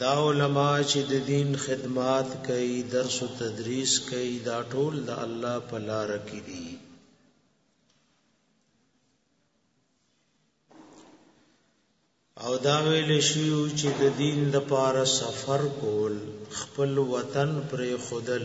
دا علما چې د دین خدمات کوي درس او تدریس کوي دا ټول د الله په لار کې دي او دا ویل شي چې د دین د پاره سفر کول خپل وطن پر خودل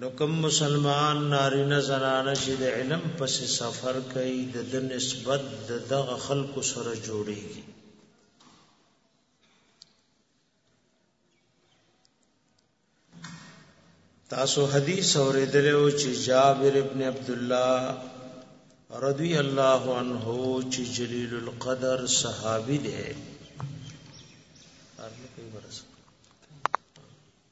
نو کوم مسلمان نارینه زنانه چې د علم پس سفر کوي د د نسبت د دغه خلکو سره جوړيږي تاسو حدیث اوریدل او چې جابر ابن عبد الله رضی الله عنه چې جلیل القدر صحابي دی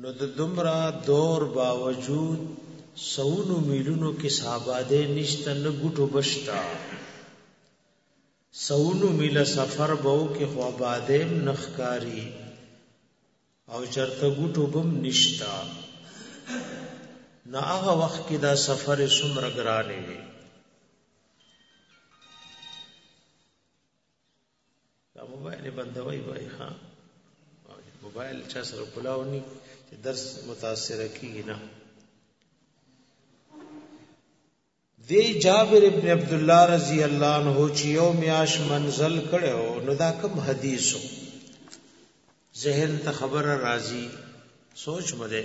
نو د دمرا دور باوجود سونو میلونو کې صحاباده نشته نه ګټو بشتا سونو میل سفر بو کې خو آباده نخکاری او چرته ګټو بم نشتا نه هغه وخت کې دا سفر سمر ګرانې وي دا موبایل بندوي وای ها موبایل چا سره کولاونی چې درس متاثر کیږي نه دی جابر ابن عبد الله رضی الله عنه چې یو میاش منزل کړو نو دا کوم حدیثو ذهن ته خبره راځي سوچ مده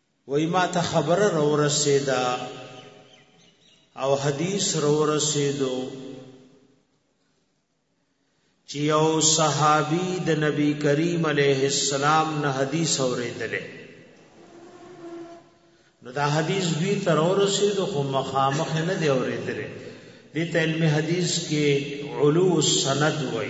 وای ما ته خبره رو رسیدا او حدیث رو رسیدو چې یو صحابي د نبی کریم علیه السلام نه حدیث اوریدل نو دا حدیث دوی تر ورسېدو خو مخامخ نه دی اوریدل دې علم حدیث کې علو السند وای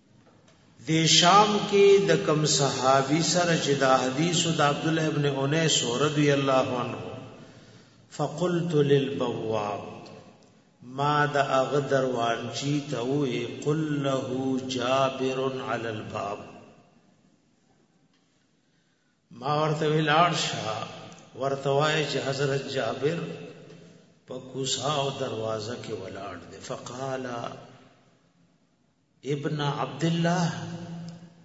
دی شام کې د کم صحابي سره چې دا حدیث د عبد الله ابن انیس رضی الله عنه فقلت للبواب ما د اغه دروان چی ته وې قل له جابر علی الباب ما ورته ویلار شاه ورته وای چې حضرت جابر په کوسا او دروازه کې ولاړ دی فقالا ابن عبد الله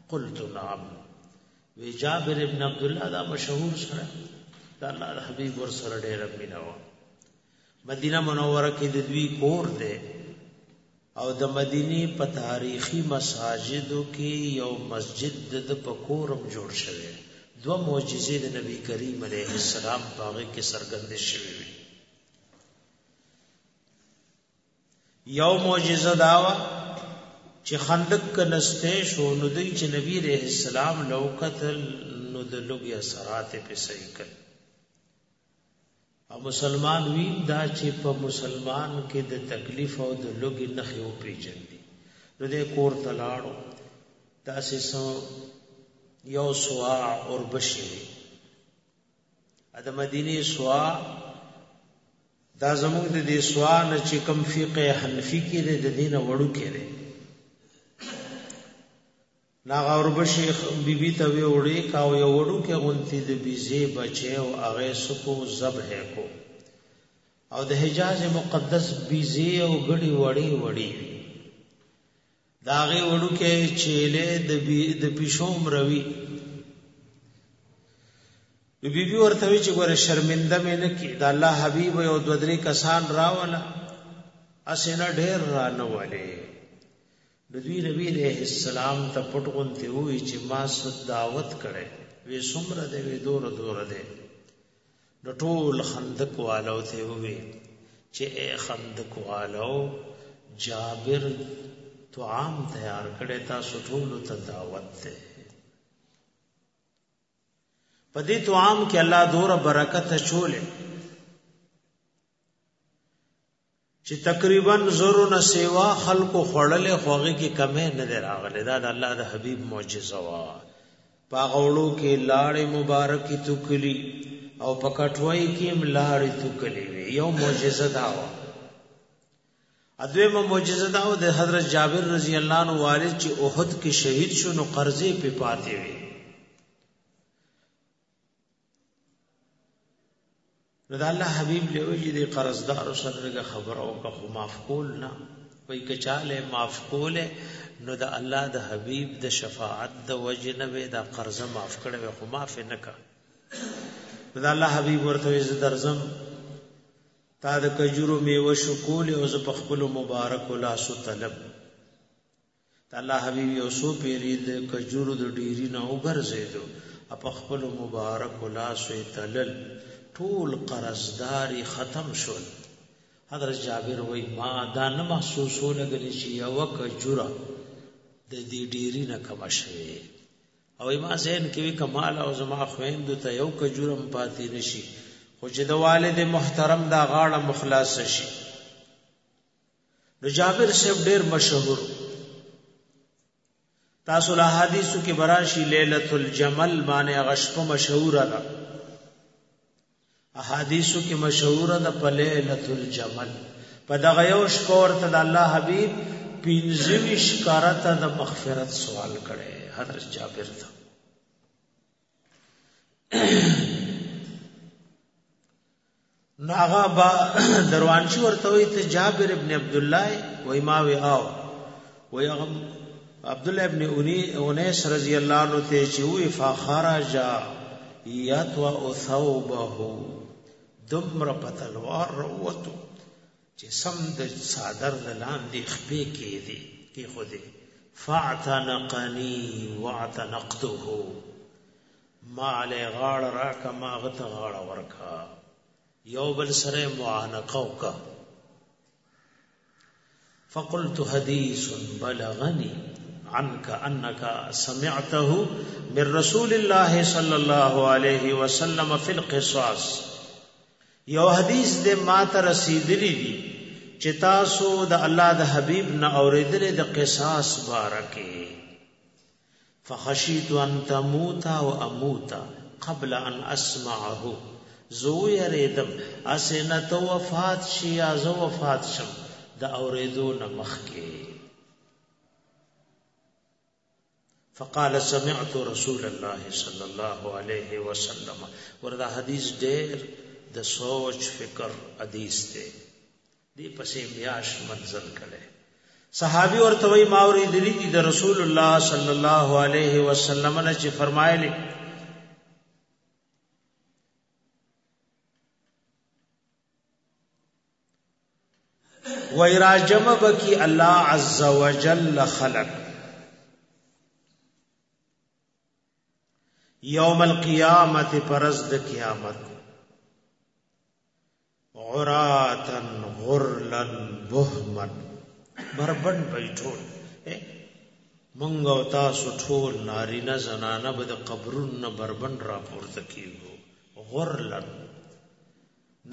قلت نعم وی جابر ابن عبد الله دا مشهور سره دا الله د حبيب ور سره ډېر مینا و مدینه منوره کې د دوی کور دی او د مدینه په تاریخي مساجدو کې یو مسجد د پکورم جوړ شوی دو معجزې د نبی کریم علیه السلام په هغه کې څرګندې شوې وي یو معجزه داوا چې خندق کنسته شو نو دوی چې نبی رحم السلام لو قتل نو د لوګي اثرات په صحیح کړ او مسلمان وی دا چې په مسلمان کې د تکلیف او د لوګي نخې او پیجن دي نو د کور تلاړو دا سه یو سوا اور بشری د مدینه سوا دا زموږ د دې سوا نه چې کوم فقه حنفي کې د دینه وړو کې دی نا غورب شیخ بی بی ته وی وړي کا او یو وړو کې غونتی د بیزه بچي او هغه سکو ذبح کو او د حجاز مقدس بیزه او غړي وړي وړي دا غي وړوکه چيله د د پښو مروي بي بي ورته وی چې ګوره شرمنده مې نه کی دا الله حبيب یو دو درې کسان راولا اسنه ډېر را نه والے د دوی نبی عليه السلام ته پټ غونته وی چې ما صد دعوت کړي وې سمره دې وې دور دور دې نو ټول خندق والو ته ووی چې اے خندق والو جابر طعام تیار کړی تاسو ټول ته دعوت ده په دې طعام کې الله دور برکت چولې چې تقریبا زرو نه سیوا خلکو خړلې خوغه کې کمې نه دی راغلې دا د الله د حبیب معجزه وا پاغړو کې لاړې مبارکې توکلی او پکټوي کې ملاړې توکلی یو معجزه دا وا ادویمه معجزه دا و د حضرت جابر رضی الله عنه والد چې احد کې شهید شو نو قرضې په پاتې وي نو دا الله حبیب له وجې د قرضدار سره دغه خبره او که خو معاف کول نه وای کچاله معاف کول نو دا الله د حبیب د شفاعت د وجې نه وې دا قرض معاف کړي وې خو معاف نه کا دا الله حبیب ورته یې درزم تا د کجورو میوه شکول او ز په خپل مبارک لاسو طلب الله حبیب یو سو پیری د کجورو د ډیری نه وګرځیدو په خپل مبارک لاس یې تلل ټول قرضداري ختم شول حضرت جابر وای ما دا نه محسوسو لګلی چې یو کجوره د دې ډیری نه کم شوه او ما زین کې کمال او زما خويند ته یو کجورم پاتې نشي خو چې د والد محترم دا غاړه مخلاص شي نو جابر صاحب ډیر مشهور تاسو له حدیثو کې براشي ليله الجمل باندې غشپ مشهور ده احادیثو کې مشهور ده په ليله الجمل په دغه یو شکور ته د الله حبیب پینځویش کارته د مغفرت سوال کړي حضرت جابر ته نو هغه با دروانشي ورته وي ته جابر ابن عبد الله وای ما وی او وای هغه عبد الله ابن انیس رضی الله عنه ته چې وی فخرج یتوا ثوبه دمر پتلوار روته چې سم د صادر لاندې خپې کې دي کې خو دې فاعتنقني واعتنقته ما علی غاړ را کما غته غاړ ورکا یو بل سره معانقه وکا فقلت حدیث بلغنی عنك انك سمعته من رسول الله صلى الله عليه وسلم في القصاص یو حدیث د ماته رسیدلی دی چې تاسو د الله د حبیب نه اوریدل د قصاص بارکه فخشیت ان تموت او اموت قبل ان اسمعه زو یریدم اسنه تو وفات شي یا زو وفات شم د اوریدو نه مخکې فقال سمعت رسول الله صلی الله علیه وسلم وردا حدیث ډیر د سوچ فکر حدیث دی دی پسې میاش منزل کړي صحابي ورته وی ماوري دلی دي د رسول الله صلی الله علیه وسلم نه چې فرمایلی وای راجم بکی الله عز وجل خلق یوم القیامت پرز د قیامت عراتن غرلن بهمن بربن بیٹول منګ او تاسو ټول نارینه زنانه به د قبرونو بربند راپورته کیږو غرلن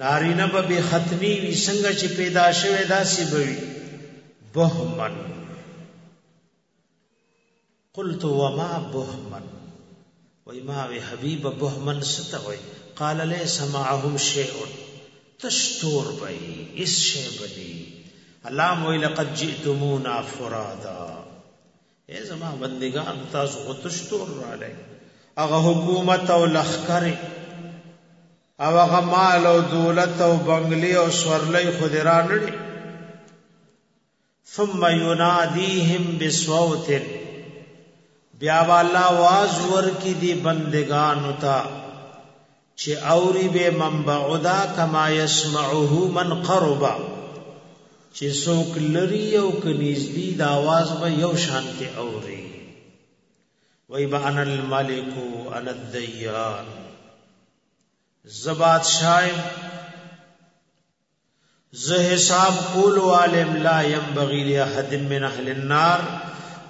نارینه به بی ختمی وی څنګه چې پیدا شوه داسې به وی بهمن قلت وما بهمن وای ما وی حبیب بهمن ست وای قال ليس معهم شيء تشتور بای اس شی بلی الله مو لقد جئتمونا فرادا اے زما بندگان تاسو غتشتور را لای هغه حکومت او لخر او هغه مال او دولت او بنگلي او سورلۍ خو دې را نړي ثم يناديهم بصوت بیا والا واز ور کی دی بندگان تا چې اوري به منبعدا کما يسمعه من قربا چې څوک لري او کنيز دی د आवाज به یو شانته اوري وای با انا الملک انا الدیان زبات شایم زه حساب کول عالم لا ينبغي لاحد من اهل النار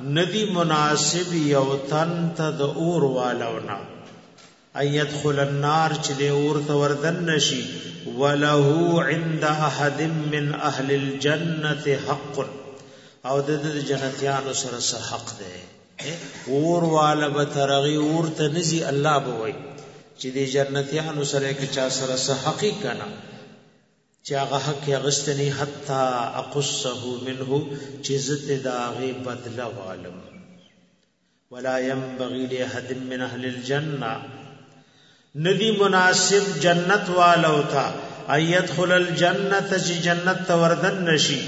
ندی مناسب یو تن ته د اور والونا ان يدخل النار چې د اور ته وردن نشي وله عند احد من اهل الجنه حق او د جنتیانو سره سره حق دی اور والا به ترغي اور ته نزي الله به وي چې د جنتیانو سره کې چا سره سره حق کنا چې هغه حق غشتنی حتا اقصه منه چې زته داغه بدلا والم ولا ينبغي لاحد من اهل الجنه ندی مناسب جنت والو تا ايدخل الجنه چې جنت ته وردن نشي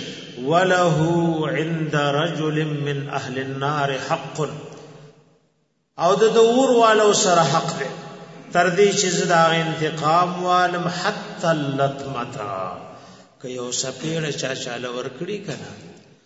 وله عند رجل من اهل النار حق او د دور والو سره حق دی تر دې چې زدا انتقام والم حتا لطمتا که یو سپیړ چا چاله ورکړي کنه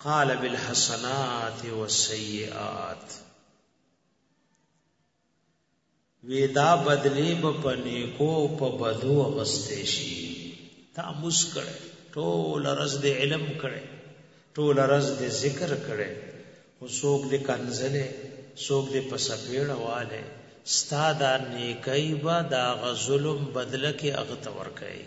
قال بالحسنات والسيئات ودا بدلی به پنی کو په بدو غستې شي تا مسکړ ټول رز دې علم کړي ټول رز دې ذکر کړي او څوک دې کنزلې څوک دې په سپېړه والے ستا دا نیکي به دا غظلم بدله کې اغتور کوي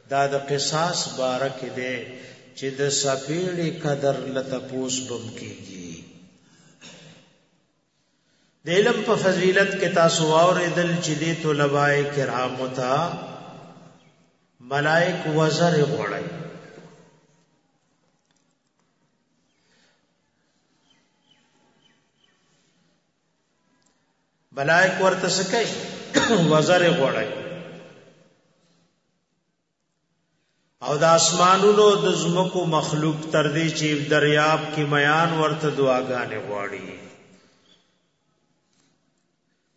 دا د قصاص باره کې دی چې د سپېړې قدر له تپوس بم کېږي د علم په فضیلت کې تاسو واورېدل چې د طلباء کرامو ته ملائک وزر غړای ملائک ورته سکه وزر غړای او د اسمانونو د زمکو مخلوق تر دې چې دریاب کې میان ورته دعاګانې غواړي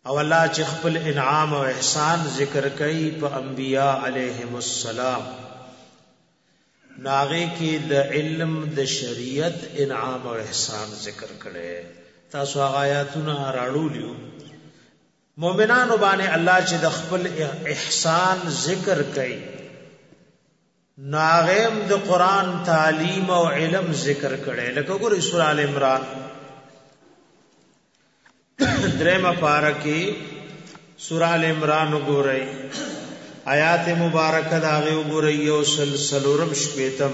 او الله چې خپل انعام او احسان ذکر کوي په انبیاء علیهم السلام ناغه کې د علم د شریعت انعام او احسان ذکر کړي تاسو هغه آیاتونه راړولیو مؤمنانو باندې الله چې د خپل احسان ذکر کوي ناغم د قران تعلیم او علم ذکر کړي لکه ګورې سورہ ال عمران درېمه پارا کې سورہ ال عمران وګورئ آیات مبارکه دا غو ګورئ یو سلسلورم شپیتم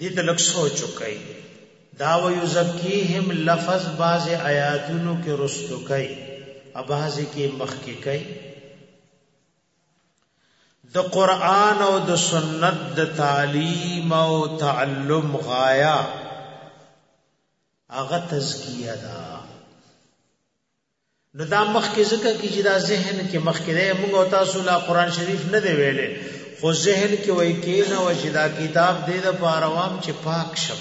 دې ته لږ سوچ وکړئ دا و یزکیهم لفظ باز آیاتونو کې رستو کوي اباز کې مخ کې کوي د قران او د سنت د تعلیم او تعلم غایا هغه تزکیه ده نو دا مخکې ځکه کې چې دا ذهن کې مخکې دی موږ او تاسو لا قران شریف نه دی ویلې خو ذهن کې وای کې نه و چې دا کتاب دې د پاروام چې پاک شم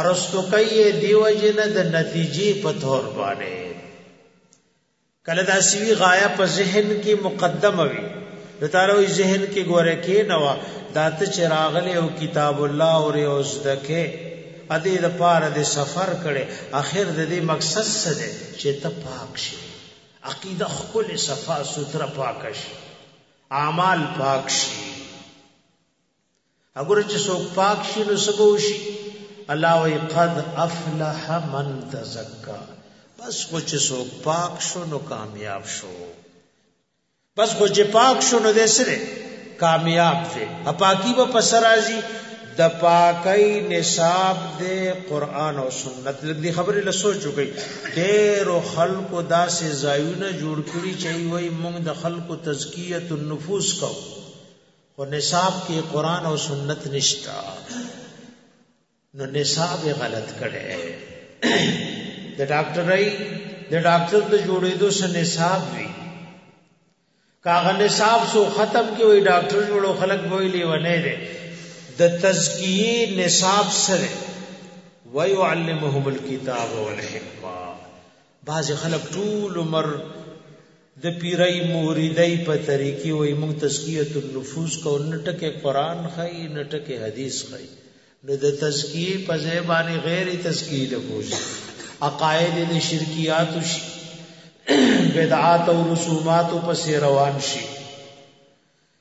ارستو کوي دیو جن د نتیجې په تور باندې کله دا سوي غایه په ذهن کې مقدمه وي د تاروي ذهن کې ګوره کې نو دات چراغله او کتاب الله او اوس دکه ا دې د پاره د سفر کړي اخر د دې مقصد څه دی چې ته پاک شې عقیده خپل صفا سوتره پاک شي اعمال پاک شي اګوره چې څوک پاک شي نو څه به وشي الله وایي قد افلح من تزکا بس خو چې څوک پاک شو نو کامیاب شو بس خو چې پاک شو نو دې سره کامیاب دی اپاکی به پس راځي د پاکۍ نصاب دی قران او سنت لدی خبره لسو چوکي ډېر خلکو داسې زایونه جوړ کړی چې وای موږ د خلکو تزکیه النفوس کوو خو نصاب کې قران او سنت نشتا نو نصاب غلط کړي د ډاکټرای د ډاکټر د جوړېدو سره نصاب وی کاغه نصاب سو ختم کې وی ډاکټر جوړو خلک وی لیونه دي د تزکیه نصاب سره ويعلمهم الكتاب والحکمه بعضې خلک ټول عمر د پیرۍ موریدۍ په طریقې وایي موږ تزکیه النفوس کو نه ټکې قرآن ښایي نه ټکې حدیث ښایي نو د تزکیې په ځای باندې غیر تزکیې له کوشي عقاید د شرکیات شي بدعات او رسومات په روان شي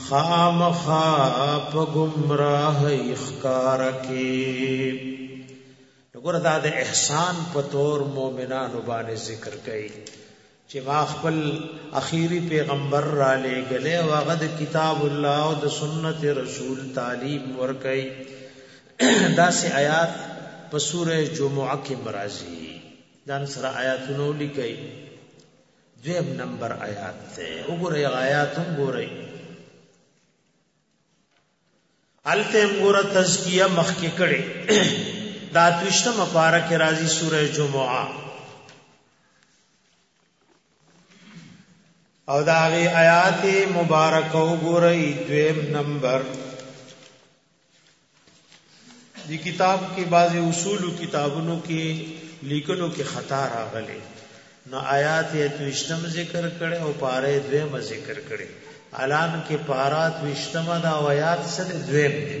خامخا په گمراهۍ ښکار کې وګوره دا د احسان په تور مؤمنانو باندې ذکر کړي چې ما خپل اخیری پیغمبر را لېګلې او هغه د کتاب الله او د سنت رسول تعلیم ورکړي دا سي آیات په سوره جمعه کې مرাজি ځان سره آیاتونه لیکي دویم نمبر آیات ته وګورئ هغه آیات هم ګورئ هلته هم ګوره تزکیه مخکې کړې دا اتوشتمه پاره کې راځي سوره جمعه او دا غي آیات مبارک وګورئ دویم نمبر دی کتاب کې بعضی اصول کتابونو کې لیکلو کې خطا راغلي نو آیات یې توشتم ذکر کړي او پاره دویم ذکر کړي الان کې پارات وشتم دا آیات سره دویم دی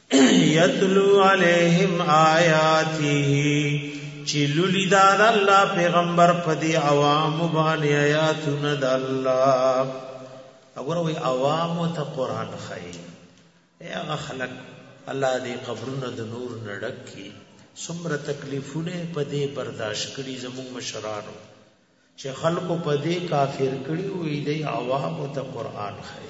یتلو علیهم آیاته چې لولي دا د الله پیغمبر په دې عوام باندې آیاتونه د الله وګوره وی عوام ته قران خای هغه خلق الله دې قبرونه د نور نډک کی څومره تکلیفونه په دې برداشت کړي زموږ مشرانو چې خلکو په دې کافر کړي وي د عوام ته قران خای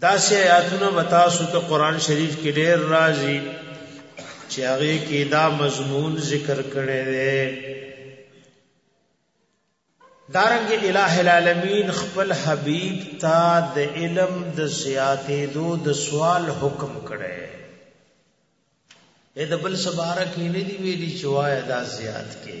داسې آیاتونه به تاسو ته قرآن شریف کې ډېر راځي چې هغې کې دا مضمون ذکر کړی دی دارنګ الہ العالمین خپل حبیب تا د علم د زیاتې دو د سوال حکم کړي اې د بل سبارک نه دی ویلي چې وای دا زیات کې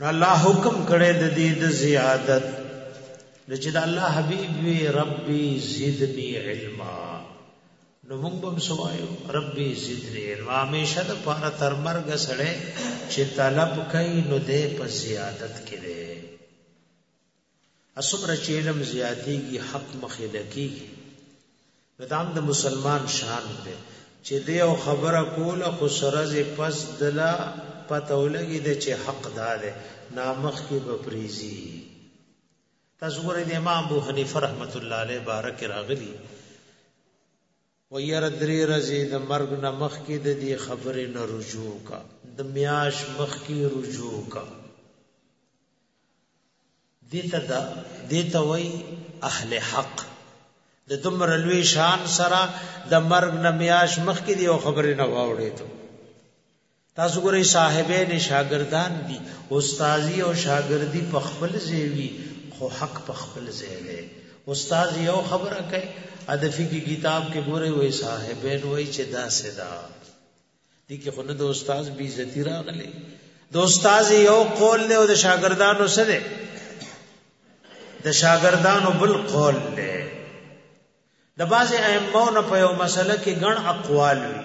نو الله حکم کړی د دې د زیادت نو چې د الله حبیب وی ربي زدنی علما نو موږ به سوایو ربي زدنی علما همیشه د پاره تر مرګ سره چې طلب کوي نو دې په زیادت کړي اسمره چې علم زیاتېږي حق مخې لکېږي نو دا هم د مسلمان شان دی چې دی او خبره کوله خو سره زې پس دلا پته ولګي د چې حق دا دی نامخ کې به پریزي تاسو ګورئ د امام ابو حنیفه رحمت الله علیه بارک راغلی و یاره دری رزی د مرګ نه مخکی د دی خبری نه رجوع کا د میاش مخکی رجوع کا دیتا دا دیتا وی اهل حق د دمر لوی شان سره د مرګ نه میاش مخکې دی او خبرې نه واوړې ته تاسو ګورئ صاحبین شاګردان دي استادی او شاګردی په خپل ځای خو حق په خپل ځای دی استاد یو خبره کوي ادفی کی کتاب کې ګوري وای صاحبین وای چې دا صدا دي کې خو نه د استاد بي عزتی راغلي د استاد یو قول له او د شاګردانو سره د شاګردانو بل قول له د بعض ائمه نه په یو مسله کې ګڼ اقوال وي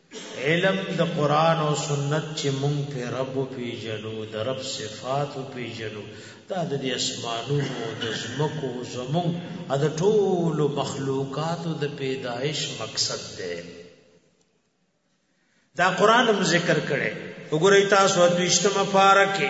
علم د قرآن او سنت چې مونږ په رب پیژنو د رب صفات پیژنو دا د دې اسمانونو د زمکو زمون د ټول مخلوقات د پیدایش مقصد دی دا قرآن هم ذکر کړي وګورئ تاسو د اجتماع پارا کې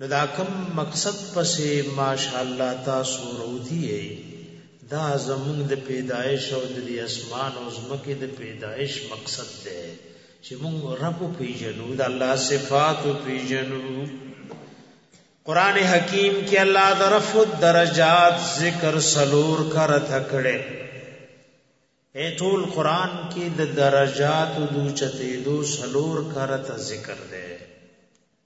نو دا کم مقصد پسې ماشاءالله تاسو روتی یې دا زمونږ د پیدایش او د اسمان او زمکه د پیدایش مقصد دی چې مونږ رب پیژنو د الله صفات پیژنو قران حکیم کې الله درف درجات ذکر سلور کر تکړه اے ټول قران کې د درجات د چته دو سلور کر ته ذکر دی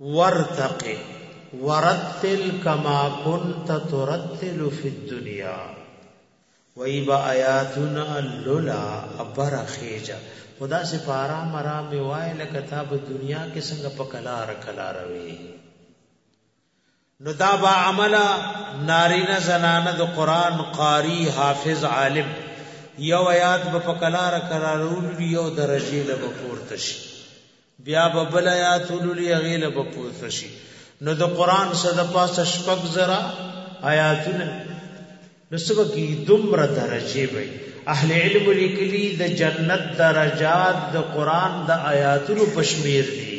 ورتق ورتل کما كنت ترتل في الدنيا وای با آیاتنا لولا ابر خیجا خدا سے پارا مرا می وای لکه تا په دنیا کې څنګه په کلار کلار وی نو دا با عمله نارینه زنانه د قران قاری حافظ عالم یو آیات به په کلار قرارول یو درجه له پورته شي بیا به بل آیات ولولي غیله به پورته شي نو د قران صد پاسه شپږ زرا آیاتونه نو سبا کی دومره درجه وي اهل علم لیکلی د جنت درجات د قران د آیاتونو پشمیر دي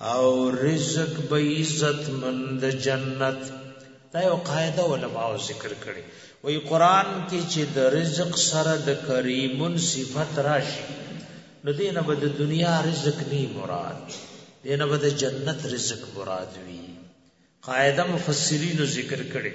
او رزق به عزت مند جنت دا یو قاعده علماء ذکر کړي وی قران کې چې د رزق سره د کریمن صفت راشي نو دینه به د دنیا رزق نه مراد دینه به د جنت رزق مراد وي قاعده مفسرین ذکر کړي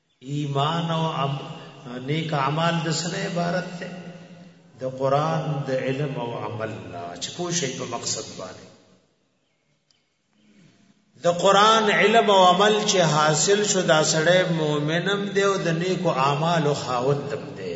ایمان او نیک اعمال د سره عبارت ده د قران د علم او عمل نه چې پوه شي په مقصد باندې د قران علم او عمل چې حاصل شو دا سړی مؤمنم دی او د نیکو اعمالو خاوند دی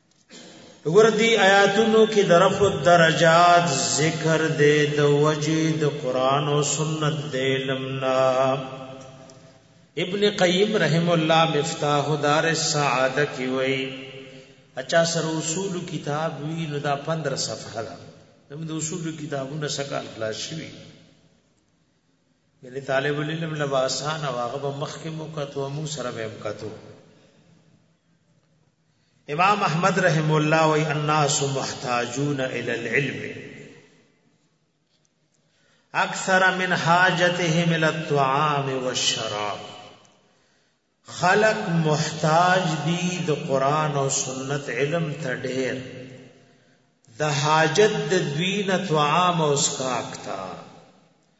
وردی آیاتونو کې د رفع درجات ذکر دی د وجه د قران او سنت دی لمنا ابن قیم رحم الله مفتاح دار السعاده کی وی اچا سر اصول کتاب وی نو دا 15 صفحه ده زموږ د اصول کتابونو سکال خلاص شوی یعنی طالب العلم لباسان او هغه مخکې مو کتو مو سره به مو کتو امام احمد رحم الله وی الناس محتاجون الى العلم اکثر من حاجتهم الى الطعام والشراب خلق محتاج دی د قران او سنت علم ته ډیر د حاجت د دوی نه طعام او اسکاک تا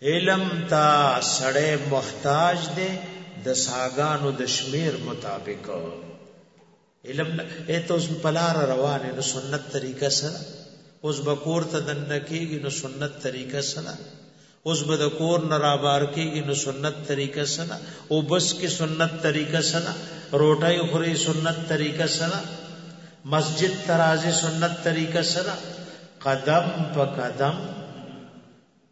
علم تا سړی محتاج دی د ساګانو د شمیر مطابق علم ایتو اس پلار روانه نو سنت طریقه سره اوس بکور ته دنه کیږي نو سنت طریقه سره اوس به د کور نه را بار کیږي نو سنت طریقه سره او بس کې سنت طریقه سره روټي خوري سنت طریقه سره مسجد ترازی سنت طریقه سره قدم په قدم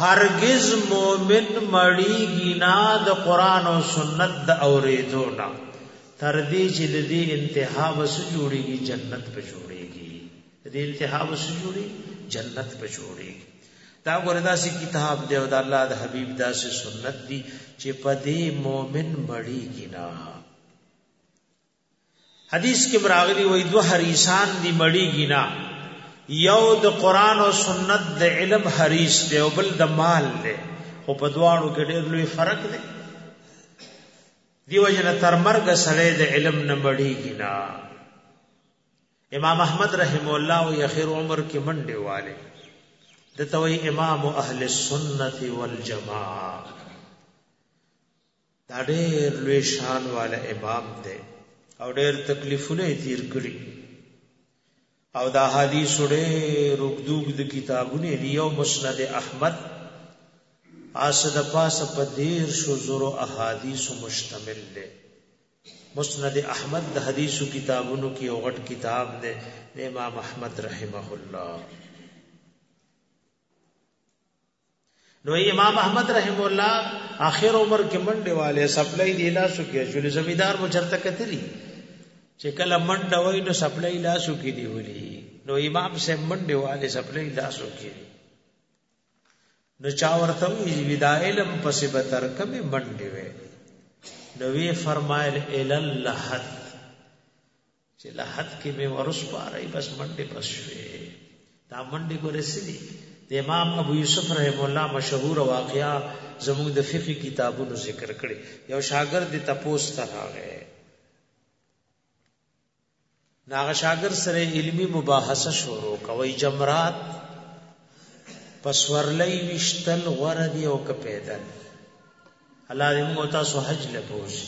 هرگز مومن مړیږي نه د قران او سنت د اوریدو نه تر دې چې د دې انتها وس جوړيږي جنت په جوړيږي د دې انتها وس جوړي جنت په جوړيږي دا وردا سي کتاب دی او د الله د حبيب داسې سنت دی چې په دې مؤمن مړیږي نه حدیث کې براغلی وای دوه حریسان دی مړی گینا یو د قران او سنت د علم حریس دی او بل د مال دی خو په دواړو کې ډېر لوی فرق دی دیو جن تر مرګ سړی د علم نه مړی گینا امام احمد رحم الله او اخر عمر کې منډه والے د توي امام اهل السنت والجماعه دا ډېر لوی شان والا امام دی او ډېر تکلیفونه یې تیر کړي او دا حدیث ډېر اوږدوږ د کتابونه دی یو مسند احمد آس د پاسه په دیر شو زورو احادیث مشتمل دی مسند احمد د حدیثو کتابونو کې یو غټ کتاب دی د امام احمد رحمه الله نو امام احمد رحم الله اخر عمر کې منډه والے سپلای دی لاسو کې شول زمیدار مو چرته کتلی چې کله منډه وای نو سپلای لاسو کې دی ولي نو امام سے منډه والے سپلای لاسو کې نو چا ورته وی ودا علم پسې به تر کمه منډه وې نو وی فرمایل ال اللحد چې له حد کې مې ورسپاره بس منډې بس شوې دا منډې ګورې سړي د امام ابو یوسف رحم الله مشهور واقعا زموږ د فقہی کتابونو ذکر کړي یو شاګرد د تپوس ته راغی ناغه شاګر سره علمی مباحثه شروع کوي جمرات پسورلې وشتل غره دی او که پیدل الله دې موږ تاسو حج لپوش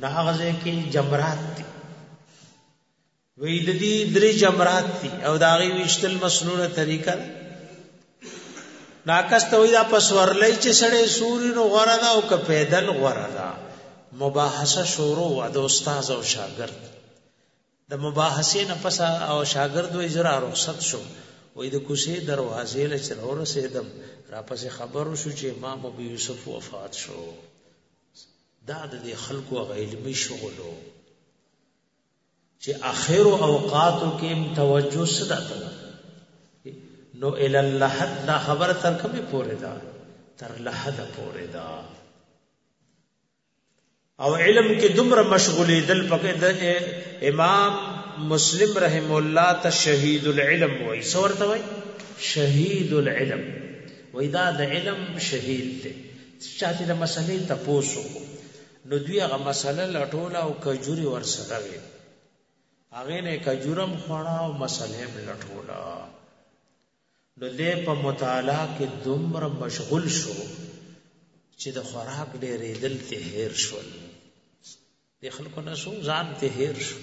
دا هغه ځای کې جمرات دي وی د دې درې جمرات دي او دا غي وشتل مسنونه طریقه ده ناکسته وی دا پسورلې چې سړې سوري نو غره دا او که پیدل غره دا مباحثه شروع و د استاد او شاګرد د مباحثې نه پس او شاګرد وې زرا رخصت شو وې د کوسې دروازې له چر ورسېدم را پس خبر شو چې امام ابو یوسف وفات شو دا د خلکو علمي شغلو چې اخر اوقاتو کې توجه صدا ته نو ال اللحد دا خبر تر کومه پورې ده تر لحد پورې ده او علم کې دومره مشغولې دل پکې د امام مسلم رحم الله ته شهید العلم وای سورته وای شهید العلم وای دا د علم شهید دی چې د مسلې تپوسو نو دوی هغه مسله لټوله او کجوري ورسره وي هغه نه کجورم خوړه او مسله لټوله نو دې په مطالعه کې دومره مشغول شو چې د خوراک ډېرې دل ته هیر شول د خلکو نه شو ځان ته هیر شو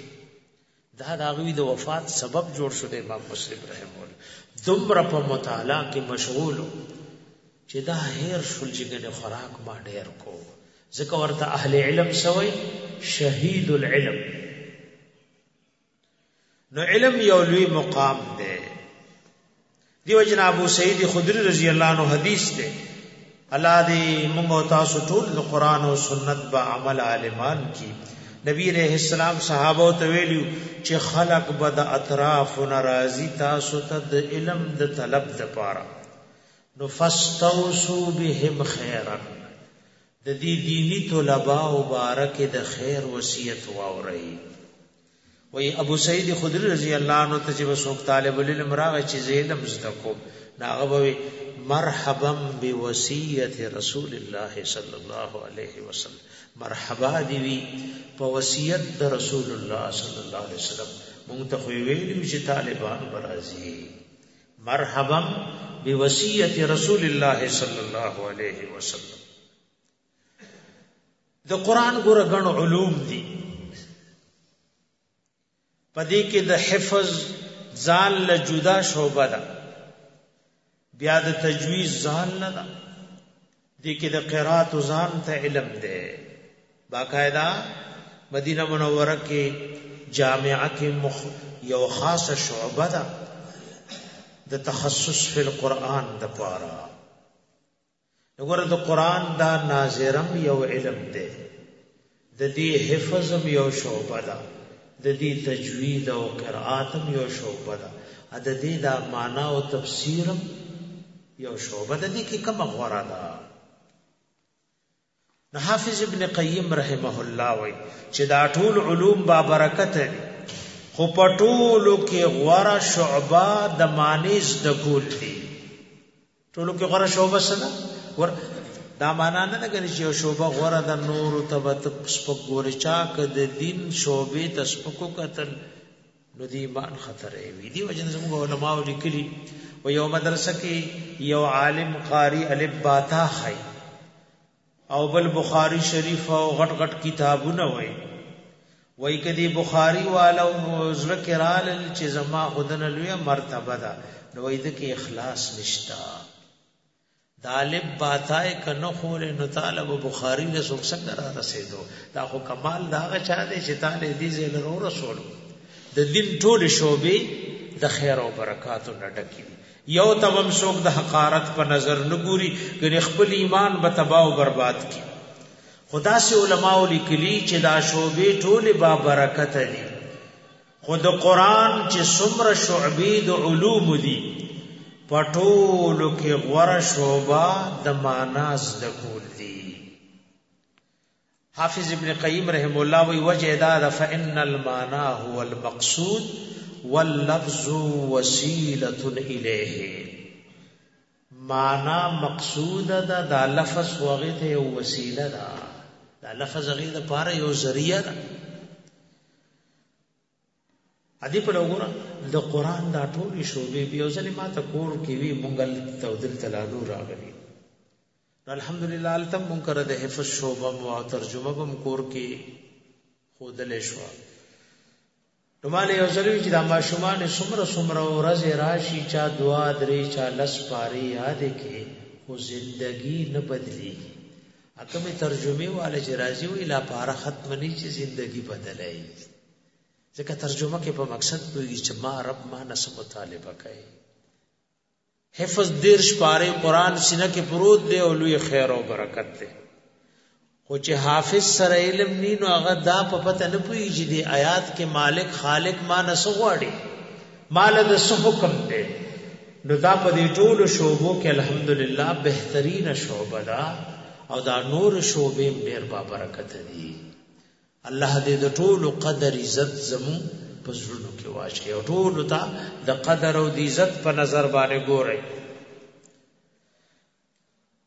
دا د هغوی د وفات سبب جوړ شو د امام مسلم رحم الله دومره په مطالعه کې مشغول چې دا هیر شول چې ګنې خوراک ما ډېر کو ځکه ورته اهل علم سوی شهید العلم نو علم یو لوی مقام دی دیو جن ابو سعید خدری رضی الله عنه حدیث دی الله دې موږ تاسو ټول د قران او سنت په عمل عالمان کی نبی علیہ السلام صحابه ته ویلو چې خلق بد اطراف ناراضی تاسو ته د علم د طلب د پاره نو فاستوسو بهم خیرا د دې دیني طلباو باره کې د خیر وصیت واورئ. وایي ابوسعید خدري رضی الله عنه ته چې به څوک طالب العلم راغی چې زه علم زده کوم، نو هغه به وي مرحبا بوصیت رسول الله صلی الله علیه وسلم مرحبا دی وی په وصیت د رسول الله صلی الله علیه وسلم مونږ ته خو ویلو چې طالبان برازي مرحبا بوصیت رسول الله صلی الله علیه وسلم د قران ګره غن علوم دي پدې کې د حفظ ځان له جدا شوبه ده بیا د تجویز ځان نه ده دې کې د قرات ځان ته علم دی باقاعده مدینه منوره کې جامعه کې مخ یو خاصه شعبه ده د تخصص فی القرآن د پاره وګوره د قرآن دا ناظرم یو علم دی ددی حفظ هم یو شعبه ده ددی تجوید او قرآت هم یو شعبه ده او ددی دا معنی او تفسیر هم یو شعبه ده ددی کی کومه غوره ده نو حافظ ابن قیم رحمه الله وای چې دا ټول علوم با برکت دي خو په ټولو کې غوړه شعبه د مانیز د کول دي ټولو کې غره شوبه سره ور دا معنا نه لګی چې یو شوبه غره د نور تبت سپک ګورې چا که د دین شوبې ته سپکو قتل نو دی ایمان خطر وي دی وجه زموږ علماء لیکلي و یو مدرسه کې یو عالم قاری الف باتا خای او بل بخاری شریف او غټ غټ کتابونه وای وای کدی بخاری والو زړه کرال چې زما خدن لوی مرتبه ده نو وای د کې اخلاص نشتا طالب باتای کنه خور نو طالب بخاری له څوک څنګه را رسیدو دا خو کمال دا غچا دی چې طالب دې زل رو رسول د دین ټول شوبې د خیر او برکاتو نډکی یو ته به هم څوک د حقارت په نظر نه ګوري، ګنې خپل ایمان به تباه او برباد کړي. خو داسې علماو لیکلي چې دا شعبې ټولې بابرکته دي، خو د قرآن چې څومره شعبې د علومو دي، په ټولو کې غوره شعبه د معنا زده کول دي. حافظ ابن قیم رحم الله وی وجه دا ده فان المانا هو المقصود واللفظ وسیله الیه معنا مقصود ده دا لفظ وغه ته یو وسیله ده دا لفظ غي د پاره یو ذریعہ ده ادي په لوګره د قران دا ټولې شوبې یو ځلې ما ته کور کې وی مونږ ته دل تلالو راغلي نو الحمدلله التم مونږ کړه د حفظ شوبه او ترجمه بم کور کې خودل شو نو مال یو ځلې چې د ما شومان سمره سمره ورځ راشي چا دعا درې چا لس پاره یاد کې خو زندگی نه بدلي کومې ترجمې واله چې راځي وي لا پاره ختم نه چې زندگی بدلای ځکه ترجمه کې په مقصد پوهیږي چې ما رب ما نس مطالبه کوي حفظ دیر شپاره قران سینه کې پروت دی او لوی خیر او برکت دی خو چې حافظ سره علم نی نو هغه دا په پته نه پوهیږي دی آیات کې مالک خالق ما نس غواړي مال د حکم دی نو دا په دې ټولو شعبو کې الحمدلله بهترینه شعبه ده او دا نور شعبې هم ډېر بابرکت دي الله دې د ټولو قدر عزت زمو په زړونو کې واچي او ټولو ته د قدر او د عزت په نظر باندې ګوري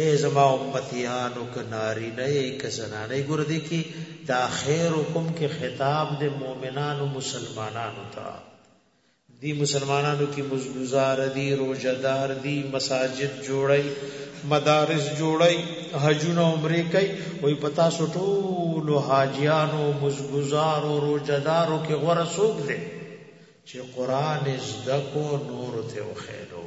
اې زما امتیانو که نارینه یئ که زنانه یئ ګوره دې کې دا خیرکم کې خطاب د مؤمنانو مسلمانانو ته دی مسلمانانو کې مزګزار دي روزدار دي مساجد جوړي مدارس جوړي حجونه عمره کوي وای پتا سټول حاجیانو مزګزار او روزدارو کې غره سوق دي چې قران زده کو نور ته وخیرو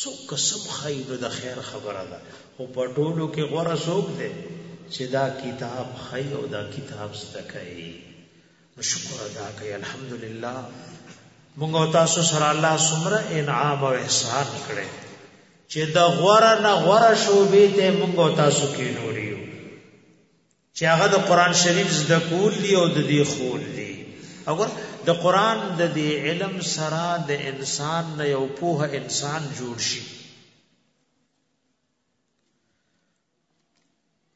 څوک که څه هم ښایي نو د خیر خبره ده، خو په ټولو کې غوره څوک دی چې دا کتاب ښيي او دا کتاب زده کوي. نو شکر ادا کړئ، الحمدلله موږ او تاسو سره الله څومره انعام او احسان کړی چې د غوره نه غوره شوبې ته موږ او تاسو کې نور یو. چې هغه د قران شریف زده کول دي او د دې خول دي اگر د قران د دې علم سره د انسان نه یو پوه انسان جوړ شي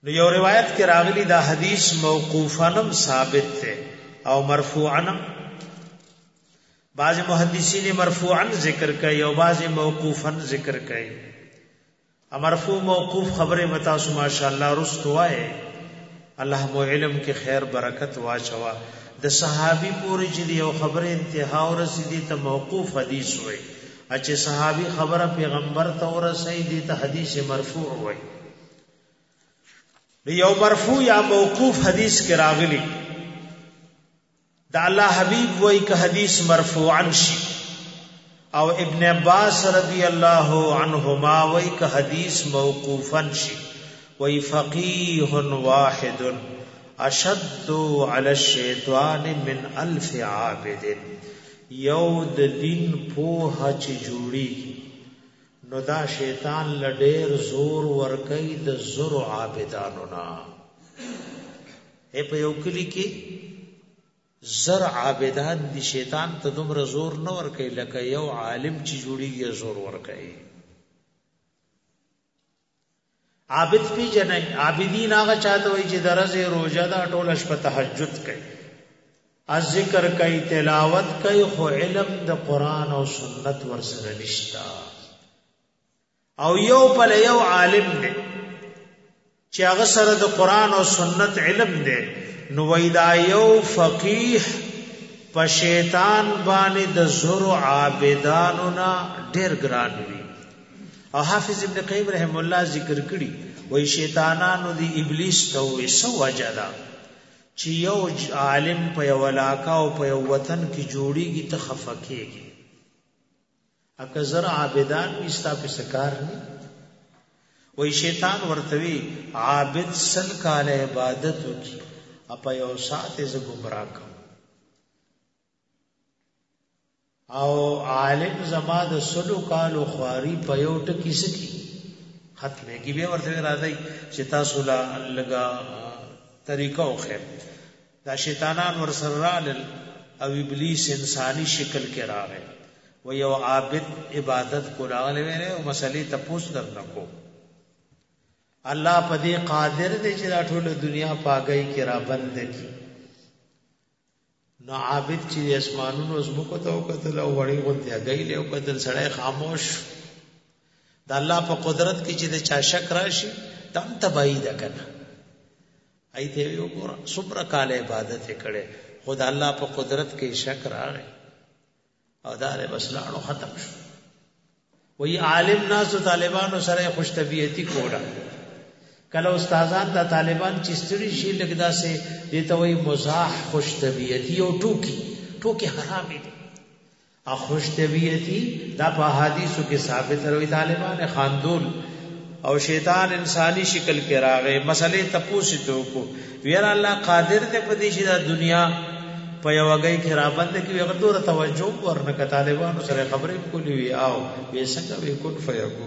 نو یو روایت کې راغلی دا حدیث موقوفنم ثابت ده او مرفوعنم بعض محدثین مرفوعا ذکر کوي او بعض موقوفا ذکر کوي مرفوع موقوف خبرې به تاسو ماشاءالله رستو وای الله مو علم کې خیر برکت واچوا د صحابي پورې چې یو خبره انتها ورسېدي ته موقوف حدیث وای چې صحابي خبره پیغمبر ته ورسېدي ته حدیث مرفوع وای یو مرفوع یا موقوف حدیث کې راغلی د الله حبیب وای که حدیث مرفوعا شي او ابن عباس رضی الله عنهما وای که حدیث موقوفا شي وای فقیه واحد اشد علی الشیطان من الف عابد یو د دین په هچ جوړی نو دا شیطان لډیر زور ورکې د زرو عابدانو نه اې په یو کلی کې زر عابدان دي شیطان ته دومره زور نه ور کوي لکه یو عالم چې جوړیږي زور ور کوي عابد پی جنای عابدین هغه چاته وای چې درځه روزه دا ټول شپه تهجد کوي از ذکر کوي تلاوت کوي خو علم د قران او سنت ورسره نشتا او یو په یو عالم دی چې هغه سره د قران او سنت علم دی نو ویدا یو فقیه په شیطان باندې د زور عابدانو نه ډیر ګران وی او حافظ ابن قیم رحم الله ذکر کړي وای شیطانانو دی ابلیس ته وې سو وجدا چې یو عالم په یو علاقه او په یو وطن کې جوړیږي ته خفقېږي اکه زر عابدان وي ستا په سکار نه وای شیطان ورتوي عابد سل کال عبادت وکي اپا یو ساعت ز گمراه کوم او عالم زما د سلو کالو خواري په یو ټکی سکی ختمه کی به ورته راځي چې تاسو لا لګا طریقه او خیر دا شیطانان ورسره رالل او ابلیس انساني شکل کې راغی و یو عابد عبادت کولاغلی وی او مسلې ته پوس درنکو الله په دې قادر دی چې دا ټول دنیا پاګی کې را بند کی نو عابد چې اسمانونو زمکو ته وکتل او وړي غونډه غي له وکتل سړی خاموش د الله په قدرت کې چې د چا شک راشي تم تبعی ده کنه هی ته یو ګور صبر کال عبادت کړي خدا الله په قدرت کې شک راغی او دا له بسلانو ختم شو وی عالم ناس طالبانو سره خوش طبيعتي کوله کله استادان دا طالبان چې ستړي شي لګدا سه دته وی مزاح خوش طبيعتي او ټوکی ټوکی حرام دي او خوش طبیعتی دا په حدیثو کې ثابت روي طالبان خاندول او شیطان انساني شکل کې راغې مسلې تپوسې ته کو ویر الله قادر ته په دې شي دا دنیا په یو غي کې را باندې کې هغه تور توجه ورنه کتالبانو سره خبرې کولې وی او به څنګه وی کوټ فیکو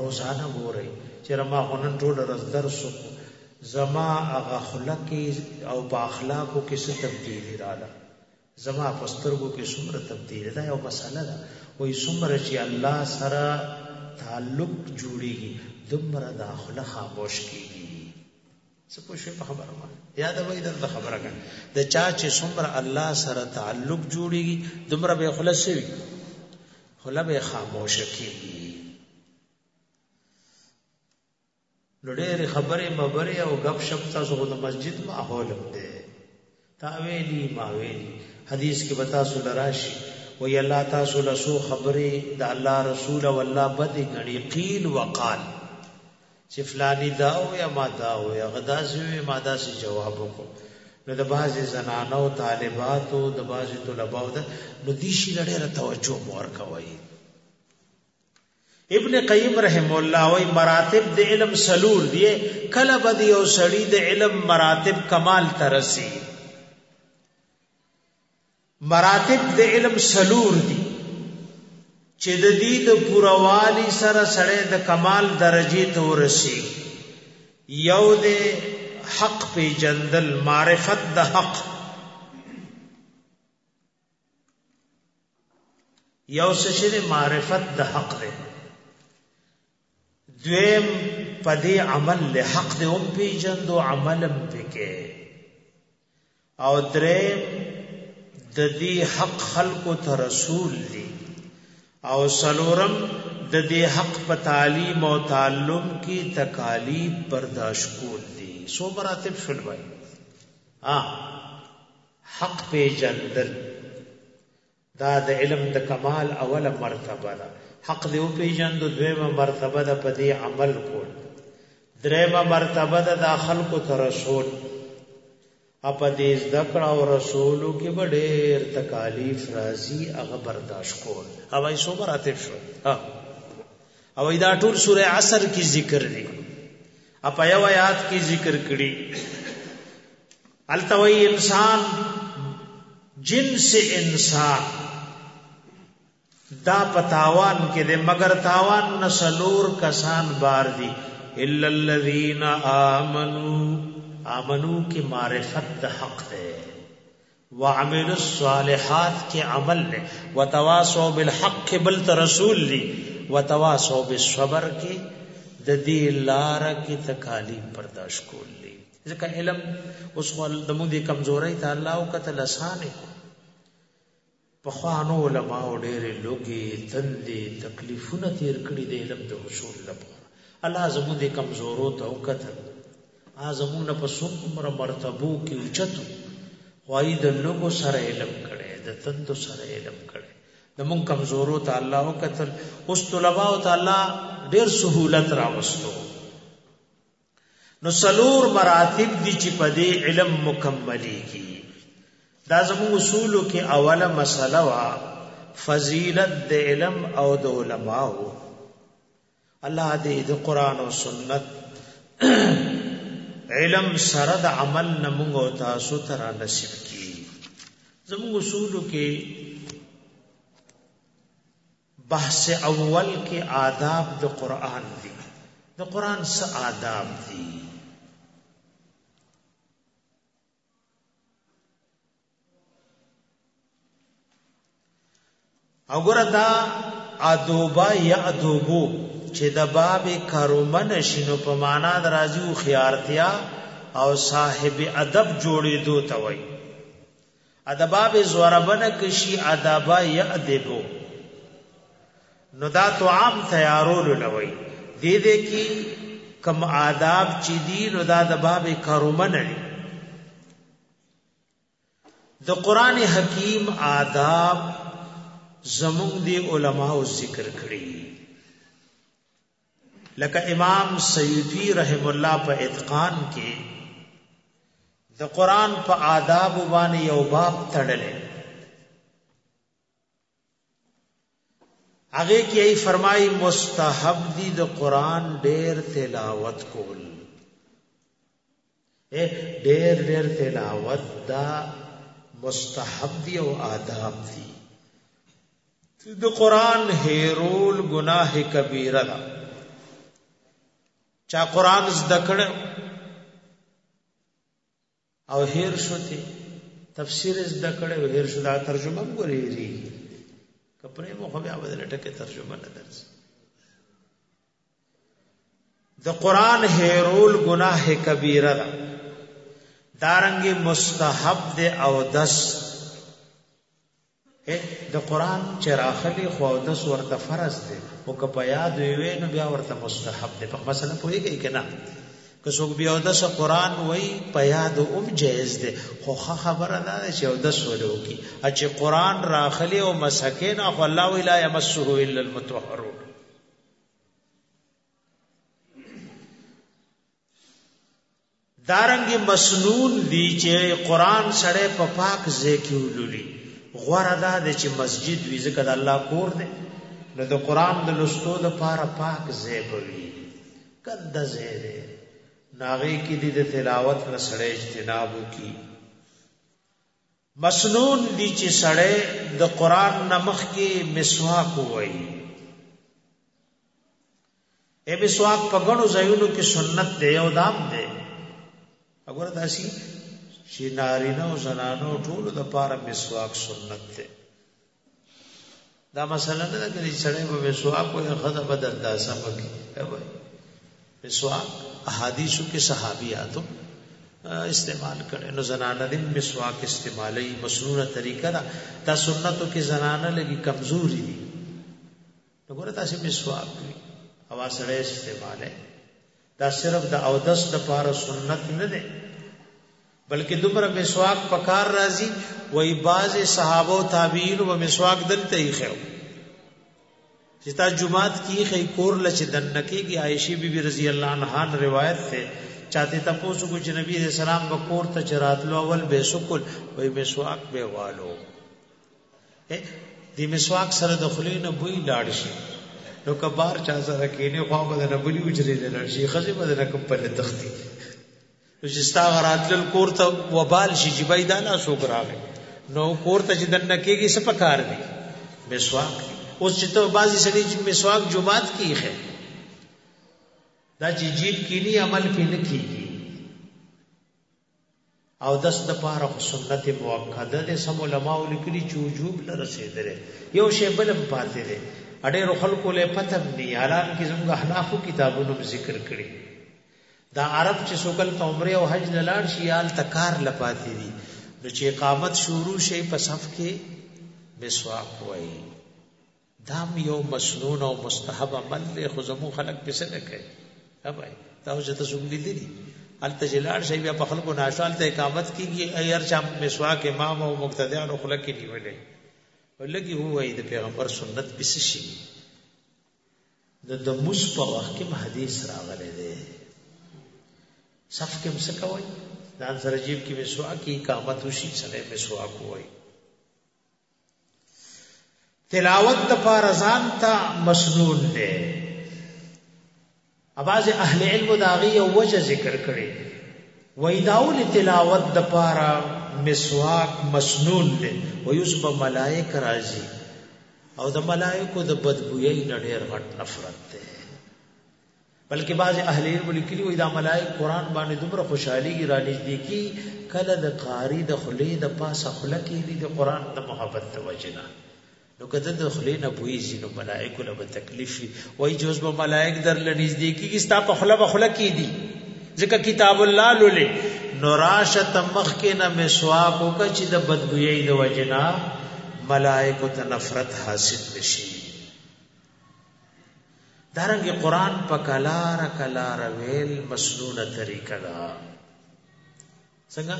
روزانه ګورئ چېره ما خو نن ټوله ورځ درس وکړو زما هغه خوله کې او په اخلاقو کې څه تبدیلي رااله زما په سترګو کې څومره تبدیلي دا یو مسله ده وایي څومره چې الله سره تعلق جوړیږي دومره د اخلاق خاموش کیږي څه پوه شوې په خبره باندې یاد وای دلته خبره کړه د چا چې څومره الله سره تعلق جوړیږي دومره به خلاص وي خلا به خاموش کیږي لړې خبرې مبرې او غب شپ تاسو د مسجد ماحول هم دی تاویلی ماویلی حدیث کې به تاسو له راشي وی الله تاسو له څو خبرې د الله رسول او الله بدې ګڼي قیل وقال چې فلانی دا او یا ما دا او یا غدا زوی ما دا سي جواب وکړو نو د بعضې زنانه او طالباتو د بعضې طلباو د نو دې شي لړې را توجه مور کوي ابن قیم رحم الله وی مراتب د علم سلور دی کله بد یو سړی د علم مراتب کمال ترسي مراتب د علم سلور دی چې د دې د پوروالي سره سره د کمال درجه ته ورسي یو د حق په جندل معرفت د حق یو څه چې معرفت د حق دی دویم په دې عمل له حق دی هم پیژندو عمل هم پکې او دریم د دې حق خلقو ته رسول دی او سلورم د دې حق په تعلیم او تعلم کې تکالیف برداشت کول دي سو مراتب شول وای ها حق پیژندل دا د علم د کمال اوله مرتبه ده حق دی او پیژند دویمه مرتبه ده په دې عمل کول دریمه مرتبه ده د خلکو تر رسول اپ دې ذکر او رسولو کې ډېر تکالیف راځي هغه برداشت کول او ای سو مراتب شو ها او دا ټول سوره عصر کې ذکر دي اپ یو آیات کې ذکر کړي هلته وایي انسان جنس انسان دا پتاوان کې د مگر تاوان نسلور کسان بار دي الا الذين امنوا امنوا کې معرفت د حق ده وعمل الصالحات کې عمل له وتواصوا بالحق بل رسول لي وتواصوا بالصبر کې د دې لار کې تکالیف برداشت کول ځکه علم اوس خو زموږ دې کمزورۍ ته الله وکتل اسان یې کړو پخوانو علماو ډېرې لوږې تندې تکلیفونه تېر کړي د علم د حصول لپاره الله زموږ دې کمزورو ته وکتل هغه زموږ نه په څومره مرتبو کې اوچتو خوایي د لوږو سره علم کړی د تندو سره علم کړی د موږ کمزورو ته الله وکتل اوس طلباو ته الله ډېر سهولت راوستو نو سلور مراتب دي چې په دې علم مکملېږي دا زموږ اصولو کې اوله مسله وا فضیلت د علم او د علماو الله دې د قران او سنت علم سره د عمل نمونږ او تاسو ته را نصیب کړي زموږ اصولو کې بحث اول کې آداب د قرآن دي د قرآن څه آداب دي او ګره دا ادوبا یا ادوبو چې د باب کارومن شینو په معنا درازي او خيارتیا او صاحب ادب جوړې دو توي ادباب زوربن کشی ادابا یادبو نو دا تو عام تیارولو نوی دی دی کی کم آداب چی دی نو دا دا باب کرومن دی دا قرآن حکیم آداب زمون دی علماء ذکر کری لکه امام سیوطی رحم الله په اتقان کې د قران په آداب باندې یو باب تړلې هغه کې ای فرمای مستحب دي د قران ډېر تلاوت کول ډیر ډیر تلاوت دا مستحب دی او آداب دی د قران هیرول گناه کبیره ده چا قران زده کړ او هیر شوتی تفسیر زده کړ او هیر شو دا ترجمه ګوري ری کپره مو خو بیا بدل ټکه ترجمه نه درځي د قران هیرول گناه کبیره ده دارنګ مستحب ده او دس د قران چې راخلي خو او دس ورته فرض ده او که په یاد وي نو بیا ورته مستحب ده په مثلا پوهیږي کنه که څوک بیا او دس قران وای په یاد او جایز ده خو خبره ده چې او دس ولو کی چې قران راخلي او مسکه نه خو الله ویلا یمسه الا المتطهرون دارنګي مسنون دی چې قران سره په پاک ځای کې ولولي غوړه دا د چې مسجد وی ځکه د الله کور دی نو د قران د لوستو لپاره پاک ځای بوي کنده ځای دی ناغه کې د تلاوت نه سره اجتناب کی مسنون دی چې سړی د قران نمخ کې مسواک وایي اے مسواک په غنو ځایونو کې سنت دی او دام دی وګوره داسي چې نارینه او زنانو ټول د پاره مسواک سنت دی دا مسله نه ده چې سړی به مسواک وایي ښځه به درداسه پکې کوي مسواک احادیثو کې صحابیاتو استعمال کړي نو زنانه دې مسواک استعمالي مسنونه طریقه ده دا سنتو کې زنانه لګي کمزوري دي نو ګوره تاسو مسواک او سره استعماله دا صرف د اودس د پاره سنت نه دی بلکې دومره مسواک پکار راځي وای باز صحابه او تابعین و مسواک دلته یې خو چې تا جمعات کې خې کور لچ دنکې کې عائشه بیبي رضی الله عنها روایت ده چاته تاسو کو چې نبی رسول الله بکور ته چراتلو اول به سکل وای مسواک به والو دی مسواک سره د خلی نه بوی لاړ شي نو کبار چا سره کینه خو به نه بلی وجري لاړ شي خزه به نه کوم په تختی نو چې ستا غراتل کور ته وبال شي چې بای دا لا سوګ راغی نو کور ته چې دنه کېږي څه پکار دی مسواک اوس چې ته بازي سړي چې مسواک جمعات کیږي دا چې جیب کینی عمل کې نه کیږي او دس د پاره خو سنت مؤکده ده سم علماء لیکلي چې وجوب نه رسیدره یو شی بلم پاتې ده اډېرو خلکو له پته دی حالان کې زموږ احنافو کتابونو ذکر کړي دا عرب چې سوکل ته عمره او حج لاړ شي یال تکار لپاتې دي نو چې اقامت شروع شي په صف کې مسواک وایي دا هم یو مسنون او مستحب عمل دی خو زموږ خلک پې څه نه کوي ښه به تاسو چې ته څوک لیدلي هلته چې لاړ شئ بیا په خلکو ناشته هلته اقامت کېږي ای هر چا مسواک امام او مقتدیانو خوله کې نیولی لږې ووایي د پیغمبر سنت پې څه شي نو د لمونځ په وخت کې حدیث راغلی دی صف کې هم څه کوئ ځان سره جیب کې مسواک اقامت وشي سړی مسواک ووایي تلاوت د پاره ځان ته مسنون دی اباز اهل علم دا غي او وجه ذکر کړي وای داول تلاوت د پاره مسواک مسنون دی او یوسف ملائک راځي او د ملائکو د بدبوئی نه ډیر غټ نفرت دی بلکې بعض اهل علم لیکلي وي دا ملائک قران باندې دومره خوشحالي را نږدې کی کله د قاری د خلې د پاسه خله کې دي د قران د محبت د وجنا نو کله د خلې نه بوي زینو ملائک له تکلیف وي جوز به ملائک در لنږدې کیږي ستا په خله به خله کې دي ځکه کتاب الله لولې نوراشه تمخ کې نه مسواک وک چې د بدګویۍ د وجنا ملائک ته نفرت حاصل نشي دارنګه قران په کلار کلار ویل مسنونه طریقه ده څنګه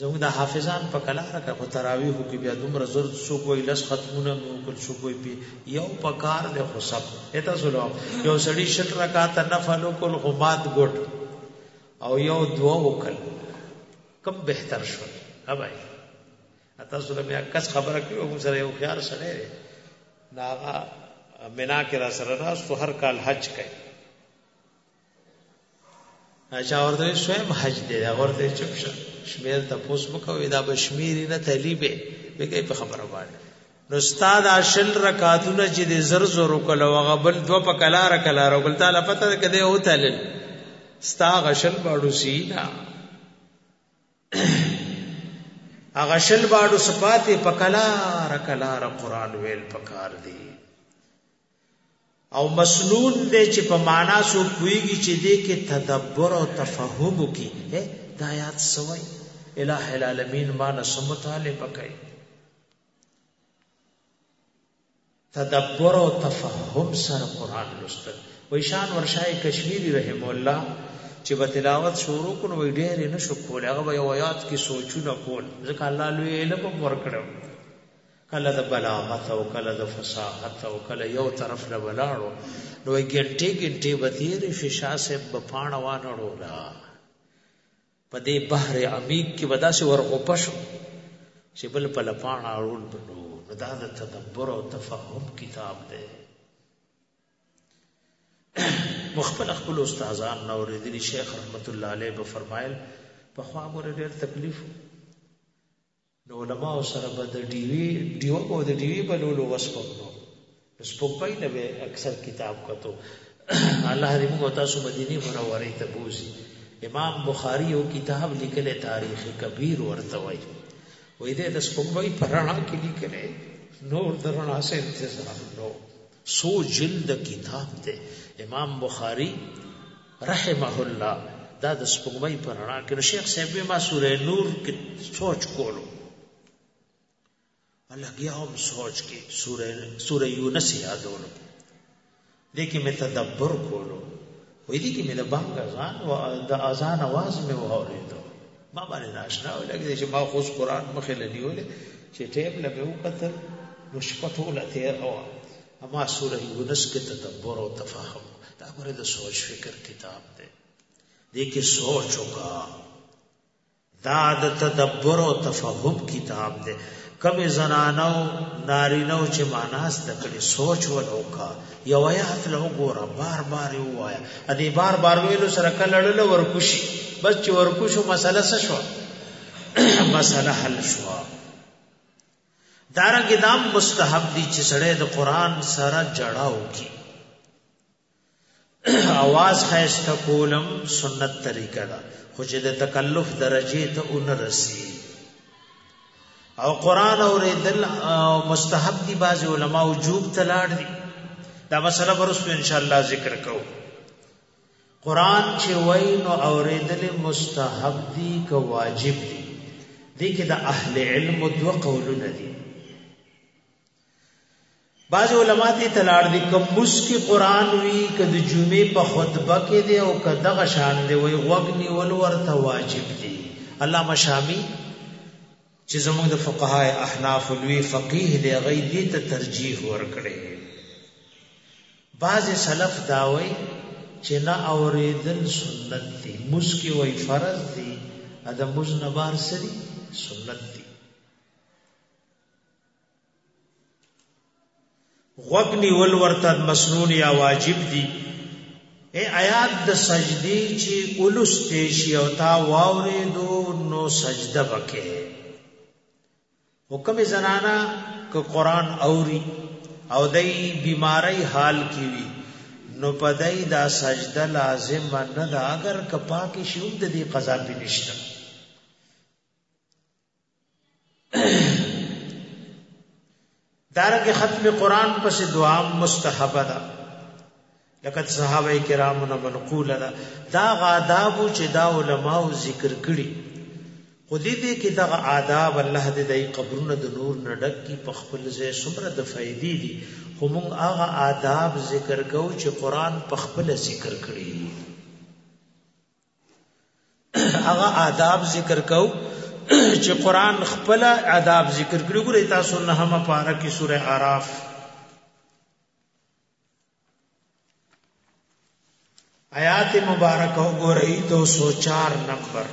زموږ د حافظان په کلار کا په تراویح کې بیا دومره زر سو کوئی لس ختمونه مو کول شو کوئی پی یو پکار له حساب اته زلو یو سړی شت رکعات نفل کول غمات ګټ او یو دوا وکړ کم بهتر شو اوبای تاسو له میا کس خبره کوي موږ سره یو خيار سره دی ناغه مینا کې را سره راس تو هر کال حج کوي اچھا ورته سویم حج دی ورته چپ شه شمیر ته پوس مکو دا بشمیری نه تلیبه بګی په خبره باندې نو استاد اشل رکاتونه چې د زر زر کله وغه بل دو په کلا را کلا را بل تعالی پته کده او تعالی ستا غشل باړو سینا هغه شل باډو صفات په کلار کلار قران ویل پکار دی او مسنون دی چې په معنا سو کویږي چې دې کې تدبر او تفهم وکي دا یاد سوی الہ العالمین معنا سم مطالبه کوي تدبر او تفهم سره قران لوستل وای شان ورشای کشمیری رحم الله چې به تلاوت شروع کړو وای ډېر نه شو کول هغه به یو یاد کې سوچونه کول ځکه الله لوی علم ورکړو کله د بلاغت او کله د فصاحت او کله یو طرف له بلاړو نو ګټي ګټي به تیر شي شاسه په پاڼه وانه ورولا په دې بحر عمیق کې به داسې ورغوپه شو چې بل پله پاڼه اړول به نه وو نو دا د تدبر او تفهم کتاب دی مو خپل خپل استادان نو ورېدلی شیخ رحمت الله علیه به فرمایل په خوا ګورې ډېر تکلیف د علماو سره به د ډیوې ډیوه به د ډیوې په لولو وسپم نو نو سپوږمۍ نه به اکثر کتاب کتو الله دې موږ تاسو مدینه منورې ته بوزي امام بخاری یو کتاب لیکلی تاریخ کبیر ورته وایي وې دې د سپوږمۍ په رڼا کې لیکلی نور د رڼا سره انتظار نو سو جلد کتاب دی امام بخاری رحمه الله دا د سپوږمۍ په رڼا کې نو شیخ صاحب ما سوره نور کې سوچ کولو لګیا هم سوچ کې سوره سوره یونس یادولو دې کې مې تدبر کولو وې دې کې مې د بانګ اذان او د اذان आवाज مې واورېدو ما باندې ناشنا ولګې چې ما خو قرآن مخې لنیولې چې ټیپ لګو قتل مشکته لته اما سوره یونس کې تدبر او تفهم دا ګوره د سوچ فکر کتاب دی دې کې سوچ وکا دا د تدبر او تفهم کتاب دی کم زنانو نارینو چې ماناس تکړه سوچ ولوکا یو یاد له ګوره بار بار یو وایا ا دې بار بار ویلو سره کله لړل ورکوشي بس چې ورکوشو مسله څه شو مسله حل شو دارنګه دام مستحب دي چې سړی د قران سره جړا وکي اواز خیسته کولم سنت طریقه ده خو چې د تکلف درجه ته اون رسی او قران اوریدل مستحب دي بعض علما وجوب تلاړ دي دا مسله ورسره ان شاء الله ذکر کوو قران چې وای نو اوریدل مستحب دي که واجب دي دي کې د اهل علم دو قولونه دي بعض علما دې تلاړ دي کوم مسکی قران وی که د جمعې په خطبه کې دی او که دغه شان دی وی وغنی ول ورته واجب دي علامه شامی چې زموږ د فقهاء احناف لوی فقيه دی هغه دې ته ترجیح ورکړي بعض سلف دا وایي چې نه اوریدل سنت دی مسکی وای فرض دی ادا مزنبار سری سنت دی غوږ نیول ورته مسنون یا واجب دي اے آیات د سجدي چې اولسته شي او تا واورې دو نو سجده وکې حکم زنانا که قران اوري او دای بیماری حال کی وی نو پدای دا سجده لازم نه ده اگر که پاک شوم د دې قضا به نشته دارنګه ختم قران پس دعا مستحب ده لکه صحابه کرامو نه منقول ده دا غاداب چې دا علماو ذکر کړي خو دې دې کې دا آداب الله دې دای قبرونه د نور نه ډک کی په خپل ځای سمره د فائدې دي خو موږ هغه آداب ذکر کوو چې قران په خپل ذکر کړي هغه آداب ذکر کو چې قران خپل آداب ذکر کړو ګورې تاسو نه هم پارا کې سوره আরাف آیات مبارک وګورئ 204 نمبر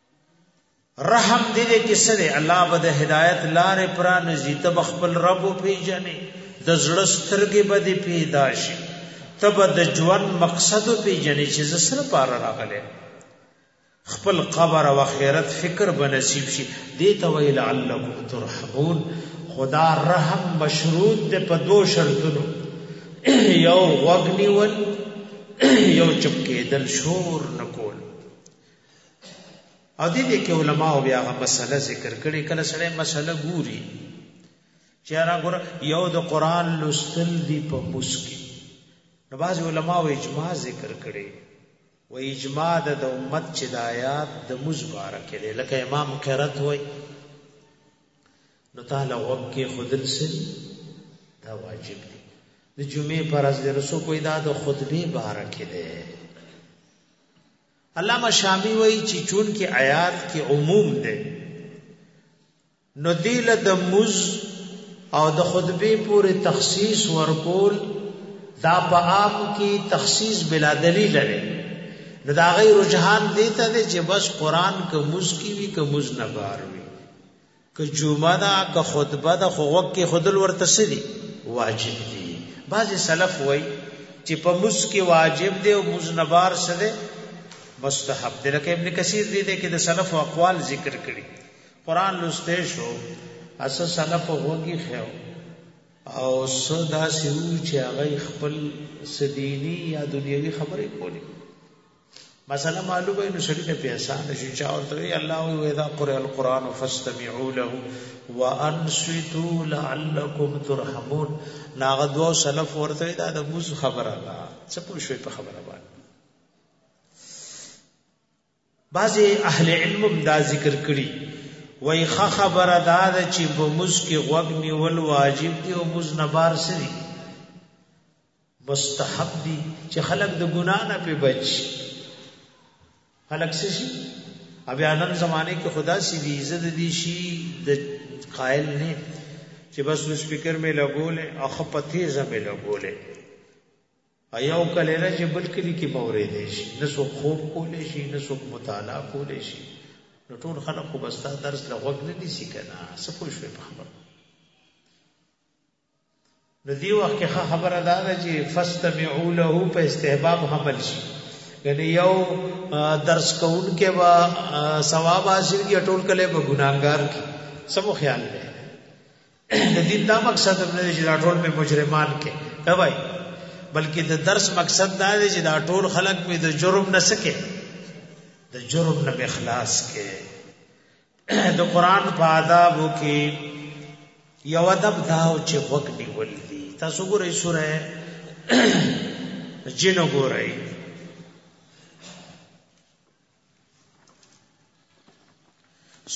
رحم دې دې کې سره الله به د هدایت لارې پرانځي ته خپل رب پیژنې د زړه سترګې به دې پیدا شي ته به د ژوند مقصد پیژنې چې زه سره پار راغلې خپل قبر او آخرت فکر به نصیب شي دې ته ویل علکم ترحمون خدا رحم مشروط دې په دوه شرطونو یو وغنیول یو چپ کېدل شور نکول او دې دې کې علما او بیا هغه مسله ذکر کړي کله سره مسله ګوري چې را ګور یو د قران لوستل دی په مسکی نو باز علما او اجماع ذکر کړي و اجماع د امت چې د آیات د مزبارک دی لکه امام قرات وای نو تعالی وکي خدل سن دا واجب دی د جمعې پر ورځ د رسو کوی دا د خطبه بارک دی علامه شامی وایي چې چون کې آیات کې عموم دی نو دیل د مز او د خطبه پورې تخصیص ورکول دا په عام کې تخصیص بلا دلیل لري نو دا غي رجحان دیته دی چې بس قران که مز کی وی که مز نه بار وی که جمعه ده که خطبه ده خو غوږ کې خودل ورته څه دي واجب دي بعضې سلف وایي چې په موس کې واجب دی او موس نه بار څه دی مستحب دی لکه ابن کثیر دی دی کې د سلف او اقوال ذکر کړي قرآن لسته شو اسه سلف غوږی خو او صدا سیو چې هغه خپل سدینی یا دنیوي خبرې کولی مسله معلومه نو سړی ته پیسا نشي چا ورته وی الله وی اذا قرئ القرآن فاستمعوا له وانصتوا لعلكم ترحمون ناغه دو سلف ورته دا د موز خبره ده څه پوه شوي په خبره باندې بعضی اهل علم دا ذکر کړي وای خه خبره دا ده چې په موز کې غوږ نیول واجب دی او موز نه بار سری مستحب دي چې خلک د ګنا نه په بچ خلک سشي بیا نن زمانه کې خدا سي دي عزت دي شي د قائل نه چې بس سپیکر مې لګولې او خپته زمې لګولې ایاو کله نه چې بل کلی کې باورې دي شي نه سو خوب کولې شي نه سو مطالعه کولې شي نو ټول خلک خو بستا درس لغوګ نه دي سي کنه سپوږ شوي په خبره نو دی وخت کې ښه خبره دا ده چې فاستمعوا له په استحباب حمل شي یعنی یو درس کون کې با ثواب حاصل کی ټول کله په ګناګار کې سمو خیال دی د دې دا مقصد نه دی چې دا ټول په مجرمان کې دا وای بلکې د درس مقصد دا دی چې دا ټول خلق په د جرم نه سکے د جرم نه اخلاص کې د قران په آداب کې یو ادب دا او چې وګ نیول دي تاسو ګورئ سوره جن ګورئ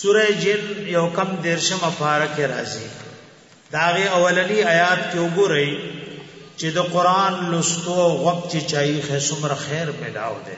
سوره جن یو کم دیرشم افاره کې راځي داغه اولنی آیات کې وګورئ چې د قران لوستو او وخت چې چای خې سمره خیر ملاو ده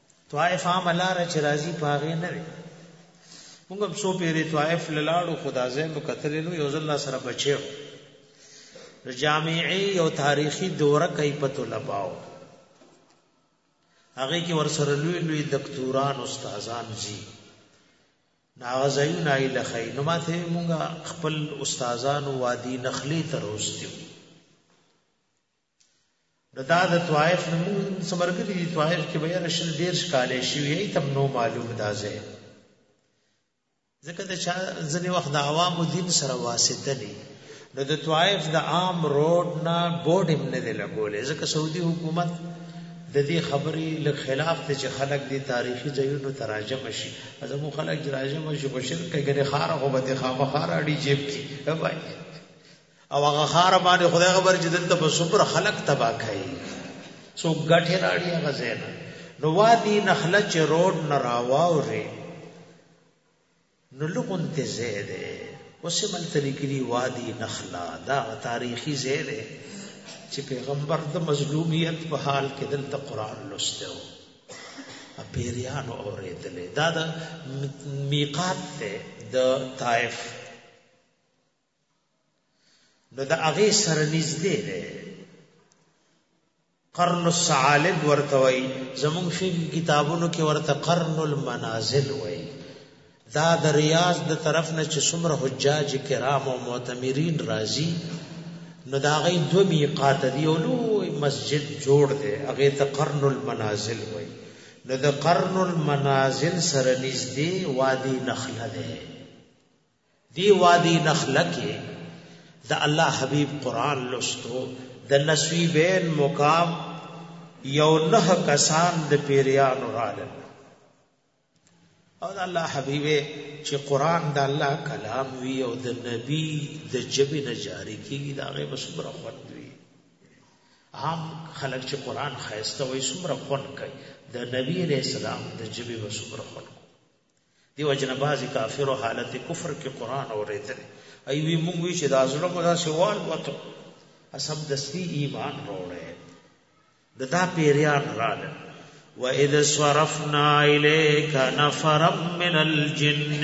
طائف عام لار چې راځي په هغه نه وي موږ هم څو پیری طائف لاړو خدا زم کتل نو یو ځل سره بچو جامعي یو تاریخي دوره کوي په طلباو هغه کې ورسره لوی لوی دکتوران استادان زی ناغزایون ایل خی نو ماته مونږه خپل استادان وادي نخلی تر اوستیو دا د طائف نه موږ سمرګري دي طائف کې بیا رشل ډیر شکالې شوی ای تم نو معلوم دا ځای ځکه د چا ځنې وخت د عوامو دین سره واسطه دي نو د طائف د عام روډ نه بورډ هم نه دی لګولې ځکه سعودي حکومت د دې خبرې له خلاف ته چې خلک دې تاریخي ځایونو ته راجم شي زمو خلک راجم شي په شرک کې ګره خار او به خامخار اړي جیب کې وای او هغه خار باندې خدای خبر چې دلته په سپر خلق تبا کوي سو غټه راړي هغه زین نو وادي نخله چې روډ نه راواوري نو لګون ته زیاده اوسه مل تلګری وادي نخله دا تاریخي زیاده چې پیغمبر د مظلومیت په حال کې دلته قران لوسته و اپیریانو اورېدلې دا د میقات ته د طائف نو د هغه سره نږدې دی قرن الثعالب ورته وای زمون شي کتابونو کې ورته قرن المنازل وای دا د ریاض د طرف نه چې څومره حجاج کرام او معتمرین راضي نو دا غي دو میقات دی او لوی مسجد جوړ دی هغه ته قرن المنازل وای نو د قرن المنازل سره نږدې وادي نخله ده دی وادی نخله کې د الله حبیب قران لوستو د نسویبین مقام یو نه کسان د پیریان رال او د الله حبیب چې قران د الله کلام وی او د نبی د جبې نه جاری کیږي دا غي بسمره خوند وی عام خلک چې قران خایسته وي سمره خوند کوي د نبی رسول الله د جبې بسمره خوند دې وجه نه بعضې کافرو حالت کفر کې قرآن اورېدلی ای وی مونږ وی چې دا زړه مو داسې والوتو سمدستي ایمان راوړی د دا پیریان راغله وَإِذْ صَرَفْنَا إِلَيْكَ نَفَرًا مِنَ الْجِنِّ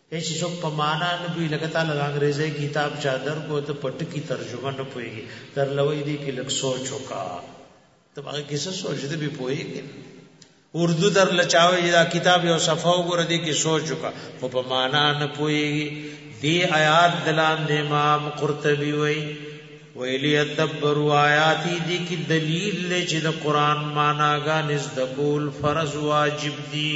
هیڅ څوک په معنا نه پوي لکه تعالی د انګریزي کتاب چا در کو ته پټ کی ترجمه نه پوي در لوي دي کې لک سوچ وکا ته هغه کې څه سوچ دې به پوي اردو در لچاوي دا کتاب یو صفه وګوره دي کې سوچ وکا خو په معنا نه پوي دی آیات دلان د امام قرطبي وای ویلی ادبر آیاتی دی کی دلیل لے چی دا قرآن مانا گا نزدکول فرض واجب دی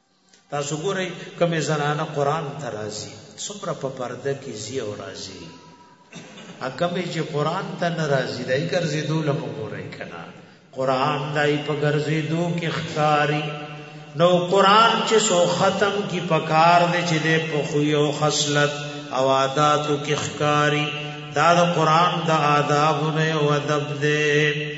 تاسو ګورئ کومې زنانه قرآن ته راځي څومره په پرده کې ځي او راځي کومې چې قرآن ته نه راځي دای ګرځېدو له مو ګورئ که نه قرآن دای په ګرځېدو کې ښکاري نو قرآن چې سو ختم کی پکار دی چې د په خوی او خصلت او عاداتو کې ښکاري دا د قرآن د آدابونه او ادب دی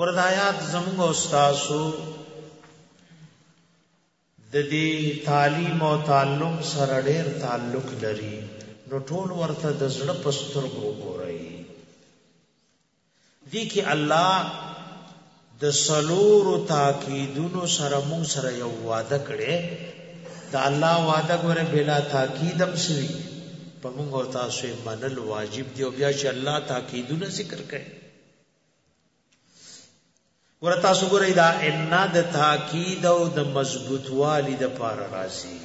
وردايات زموږ استادو د دې تعلیم او تعلم سره ډېر تعلق لري نو ټول ورته د زړه پستر وګورئ دي کې الله د سلور تاکیدونو سره مون سره یو وعده کړي دا الله وعده غره بلا تاکیدم سوي په موږ او تاسو منل واجب دی او بیا چې الله تاکیدونه ذکر کړي ورته سګورې دا ان د تاکید او د مضبوط والی د پار راځي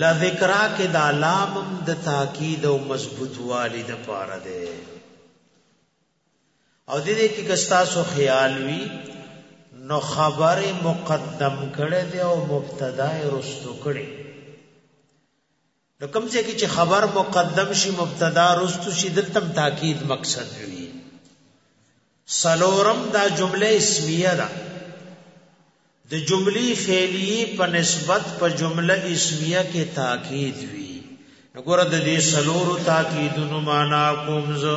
لا ذکرا کې دا لام د تاکید او مضبوط والی د پار ده او دې دې کې کستا سو خیال وی نو خبر مقدم کړي دی او مبتدا رستو کړي نو کوم ځای کې چې خبر مقدم شي مبتدا رستو شي دلتم تاکید مقصد وي سلورم دا جمله اسمیه ده د جملې فعلیه په نسبت په جمله اسمیه کې تاکید وي وګوره د دې سلورو تاکیدونو معنا کوم زه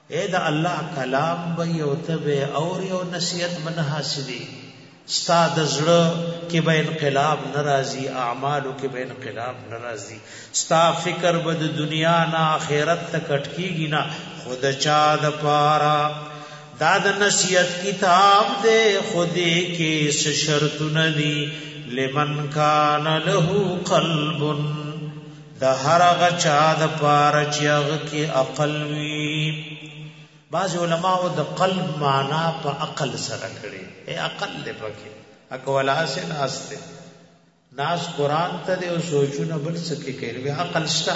اې د الله کلام به یې او ته به یې اورې او نصیحت به نه حاصلېږي ستا د زړه کې به انقلاب نه راځي اعمالو کې به انقلاب نه راځي ستا فکر به د دنیا نه آخرت ته کټ کېږي نه خو د چا دپاره دا د نصیحت کتاب دی خو دې کې څه شرطونه دي لمن کان له قلب د هر هغه چا د پاره چې هغه کې عقل وي بعض علما او د قلب معنا په عقل سره کړي اے عقل له پکې اکو ولا سه ناشته ناس قران ته دی او سوچونه بل سکه کوي عقل شته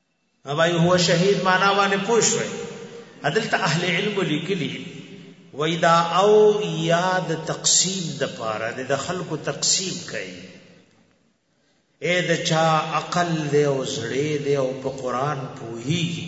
اوای هو شهید معنا باندې پوښوي عدالت اهل علم لیکلی وای دا او یاد تقسیم د پاره د خلکو تقسیم کوي اے د چا عقل دی او زړه دی او په قران پوهیږي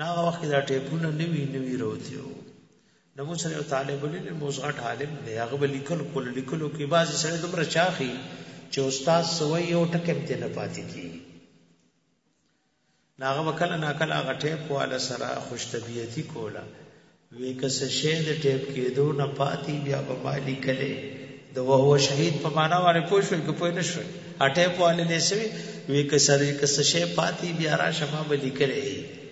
نا وخت دا ټیپونه نوی نوی راوتی وو نو موږ سره یو طالب علم موزغټ عالم دی هغه به لیکل کول لیکلو کې بعض سره دومره چاخي چې استاد سوی یو ټکم ته نه پاتې کی ناغه وکړه ناکله هغه ټیپ والا سره خوش طبیعتی کوله وی که څه شی د ټیپ کېدو نه پاتې بیا به ما لیکلې د وهو شهید په معنا باندې پوه شوي که پوه نه شوي اټې په والې نه سوي وی که سره که څه شی پاتې بیا را شما به لیکلې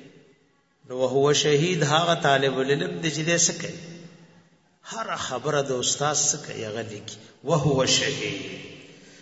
نو وهو شهید هغه طالب العلم دی چې دې سکه هر خبره د استاد سکه یغه لیکي وهو شهید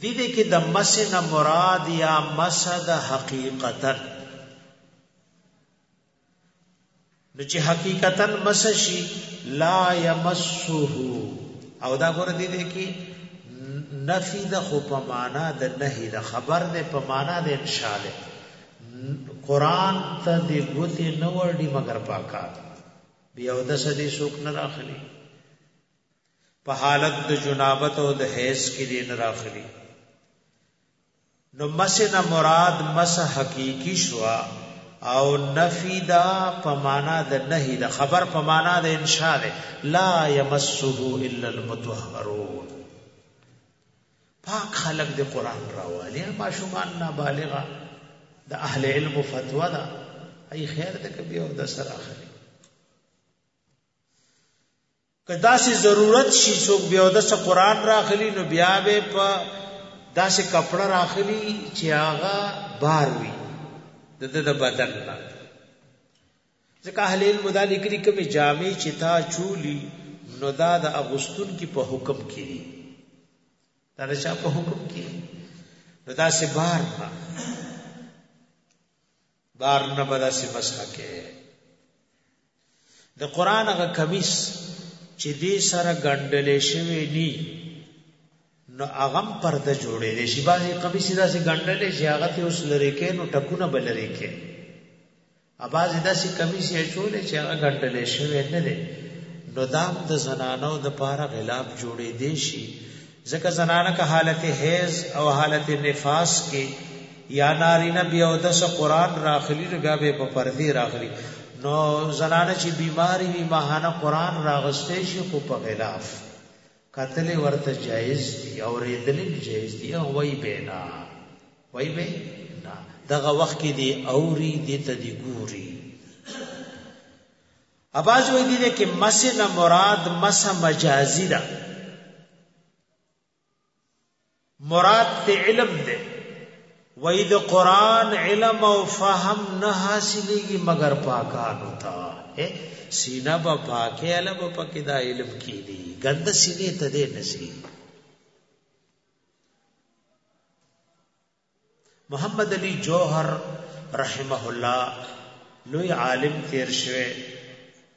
دي دې کې د مسه نه مراد یا مسه د حقیقتا نو چې حقیقتا مسه شي لا یمسه او دا ګور دي دې کې نفی د خو په معنا د نهي د خبر د په معنا د انشاء ده قران ته د ګوتې نه ورډي مگر پاکات بیا د سدي شوک نه راخلي په حالت د جنابت او د حیض کې دې نه راخلي نو مسنه مراد مس حقيقي شوا او نفي دا په معنا د نهي د خبر په معنا د انشاء ده لا يمسه الا المتطهرون پاک خلق د قران راوالي ما شومان نه بالغه د اهل علم فتوا ده اي خير ده کبي او د سره اخلي که داسې ضرورت شي څوک بیا د څه قران راخلی نو بیا به په داسې کپړه راخلی چې هغه بار وي د د بدن نه ځکه اهل علم دا لیکلي کومې جامې چې تا چولی نو دا د اغوستون کې په حکم کې دي دا د چا په حکم کې نو دا سه بار نه بار نه بدا سی مسح کې د قران هغه کمیس چې دې سره ګندلې شوی ني نو هغه پرده جوړې دي شي بازي کمیس داسې ګندلې شي هغه ته اوس لری کې نو ټکونه بلری کې اباز داسې کمیس یې چولې چې هغه ګندلې شوی نه دی نو دام د زنانو د پاره غلاف جوړې دي شي ځکه زنانه که حالت حیض او حالت نفاس کې یا نارینه بیا او دس قران راخلی نو بیا به په پردي راخلی نو زنانه چې بیماری وي ماهانه قران راغستې شي خو په غلاف قتل ورته جایز دی او ریدل جایز دی او وای بینا وای به نه دغه وخت کې دی اوري دې ته دی ګوري اباز وې دي کې مس نه مراد مس مجازي ده مراد ته علم ده وې د قران علم او فهم نه حاصلېږي مگر پاکانو ته سینا به پاکه علم په کې دا علم کې دي ګند سینې ته دې نشي محمد علی جوهر رحمه الله لوی عالم تیر شوه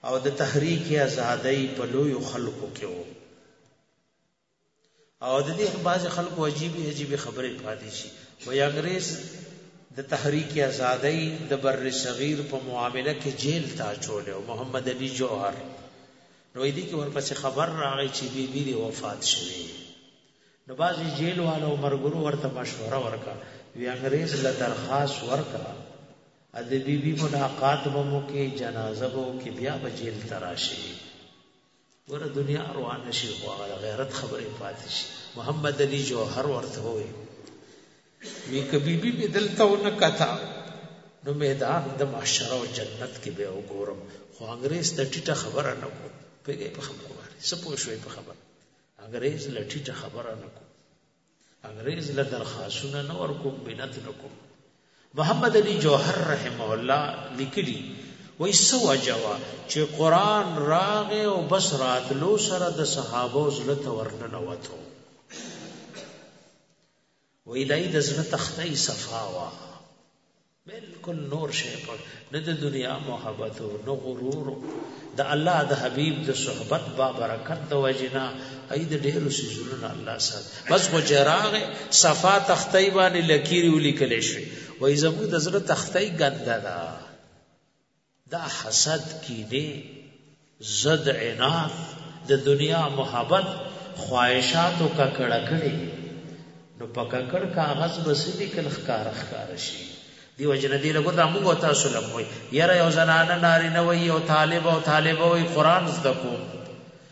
او د تحریک آزادۍ په لوی خلکو کې وو او د دې بعض خلکو عجیب عجیب خبرې پاتې شي وای انګريز د تحریک آزادۍ د بر صغیر په معاملې کې جیل ته چولې او محمد علي جوهر نو دې کې ورپسې خبر راغی چې بیبي بی وفات شوه نو بعضی جیل والا او مرګرو ورته مشوره ورکا وی انګريز له درخواست ورکا د بی بی ملاقات به مو کې جنازه به کې بیا به جیل تراشي ور دنیا روان شي خو غیرت خبرې پاتې شي محمد علي جوهر ورته وي وی کبي بی بی دلته ونه کتا نو میدان د محشر او جنت کې به وګورم خو انګريز د ټیټه خبره نه کو پیګې په خبره واره سپوږ شوي په خبره انګريز له ټيټه خبره نه کوم انګريز له درخواستونه نه ورکوم بنت نه کوم محمد علي جوهر رحمه الله لیکلي وای سو جوا چې قران راغه او بس راتلو سره د صحابه زړه ته ورننه وته وای دای د زړه تخته صفا وا بالکل نور شی په نه د دنیا محبت او نه غرور د الله د حبیب د صحبت با برکت د وجنا ای د ډیرو سيزونو نه الله سات بس خو جراغ صفا تختای باندې لکيري ولي کلی شي وای زمو د زړه تختای ګنده ده دا حسد کینې زد عناد د دنیا محبت خواهشاتو ککړه کړي نو په ککړ کاغذ به څه لیکل ښکاره ښکاره شي دی وجنه دی لګو دا موږ تاسو لم وي یاره یو زنانه نارینه وي او طالب او طالبه وي قران زده کو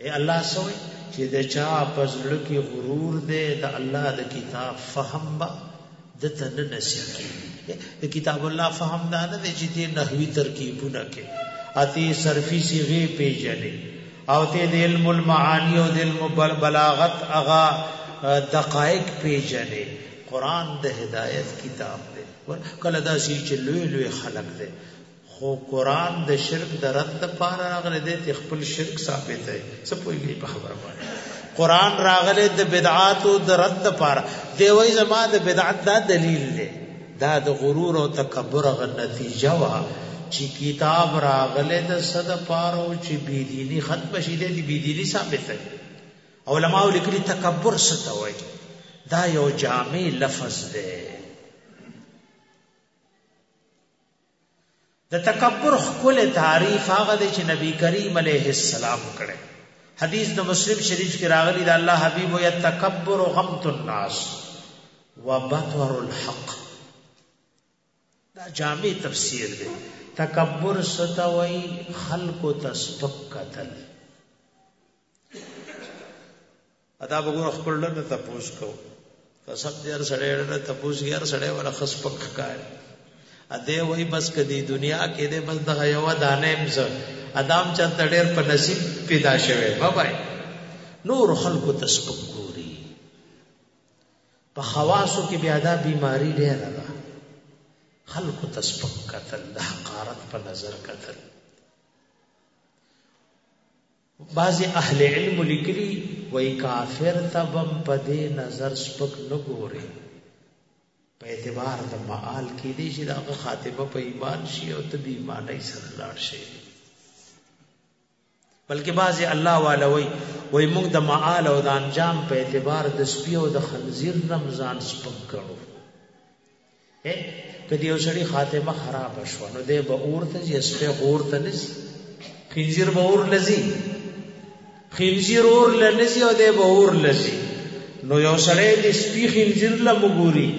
اے الله سوې چې د چا پزړه کې غرور دی د الله د کتاب فهم با د تن نشي د کتاب الله فهم دا نه دی چې دې نحوی ترکیبونه کې اتی صرفي صيغه پیژنې او ته د علم المعانی او د علم بلاغت اغا دقائق پیژنې قران د هدایت کتاب دی کله دا شي چې لوی لوی خلق دی خو قرآن د شرک د رد لپاره راغلی دی ته خپل شرک ثابت دی څه پوهیږي په خبره باندې قرآن راغلی د بدعات او د رد لپاره دی وای زما د بدعت دا دلیل دی دا د غرور او تکبر غ نتیجه وا چې کتاب راغلی د صد لپاره او چې بيدینی ختم شي دی بيدینی ثابت دی علماء لیکلي تکبر څه ته وای دا یو جامع لفظ دی د تکبر خپل تعریف هغه دی چې نبی کریم علیه السلام کړي حدیث د مسلم شریف کې راغلی دا الله حبیب یا تکبر غمت الناس وبطر الحق دا جامع تفسیر دی تکبر ستوي خلق تسبق قتل ادا وګوره خپل ډر نه تپوس کو قسم دې هر سړی ډر نه تپوس کې هر سړی ولا خص پک ښکار ا دې وای بس کدی دنیا کې دې بس دغه یو دانه مز ادم چل تډیر په نصیب پیدا شوه بابای نور خلق تسبق ګوري په خواصو کې بیا دا بیماری ډیره ده خلق تسبق قتل د حقارت په نظر قتل بعضی اهل علم لیکلی وای کافر ته بم په دې نظر سپک نه ګوري په اعتبار د معال کې دي چې دغه خاتمه په ایمان شي او ته به ایمان یې سره لاړ شي بلکې بعضی الله والا وای وای موږ د معال او د انجام په اعتبار د سپیو د خنزیر نمزان سپک کړو کدی یو سړی خاتمه خراب شو نو دی به اور ته ځي سپه اور ته نسی خنزیر به اور لذي خنزیر اور لنسی او دی به اور لذي نو یو سړی د سپی خنزیر لمګوري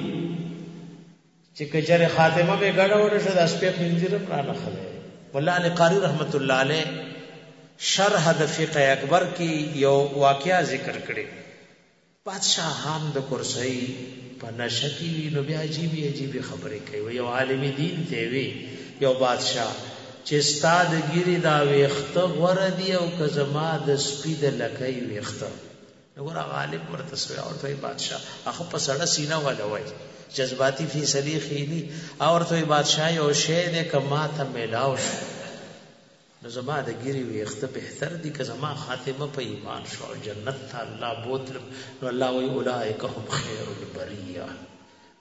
چې کجره خاتمه به ګډه وډه شو د سپی خنزیر را نه خله مولا علی قاری رحمت الله علیه شرح د فقه اکبر کې یو واقعیا ذکر کړي بادشاهان د کرسۍ په نشه کې وي نو بیا عجیبې عجیبې خبرې کوي یو عالم دین ته وي یو بادشاه چې ستا د ګیرې دا ویخته غوره دي او که زما د سپي د لکۍ ویخته نګور غالب ورته سوی او ته بادشاہ اخو په سړه سینه ولا وای جذباتي فیصله خېنی او ته بادشاہ یو شی دې کما ته ملاو شو نو زما د ږیرې ویښته بهتر دي که زما خاتمه په ایمان شوه او جنت ته الله بوتلم نو الله وایي اولئک هم خیر البریه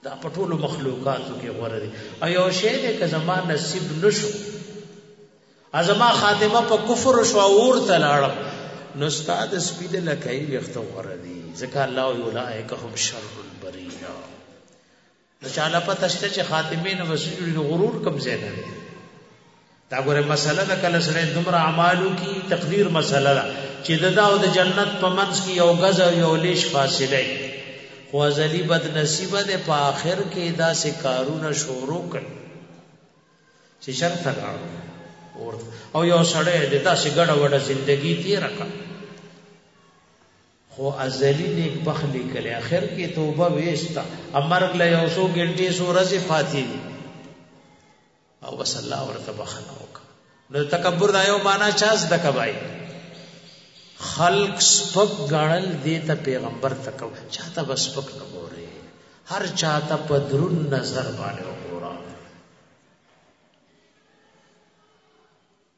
دا په ټولو مخلوقاتو کې غوره دي او یو شی دی که زما نصیب نه شو زما خاتمه په کفر شو او اور ته لاړم نو ستا د سپي د لکۍ ویښته غوره دي ځکه الله وایي اولئک هم شر البریه نو چاله پته شته چې خاتمه نه وسجوري نو غرور کم ځای نه دی دا ګوره مسله ده کله سره دومره اعمالو کی تقدیر مسله ده چې د دا او د جنت په منځ کې یو غز او یو لیش فاصله خو ازلی بد نصیب ده په آخر کې دا سه کارونه شروع کړ چې شرط تګاړو اور او یو سړی د داسې ګډه وډه ژوندۍ تیر کړ خو ازلی نیک بخت لیکلی اخر کې توبه ویستا امرګ له یو څو ګنټې سو ورځې پاتې دي او بس الله ورته بخنه وکړه نو تکبر دا یو معنا چاز د کبای خلق سپک غړل دې ته پیغمبر تکو چاته بس سپک نه ګوري هر چاته په درون نظر باندې وګورا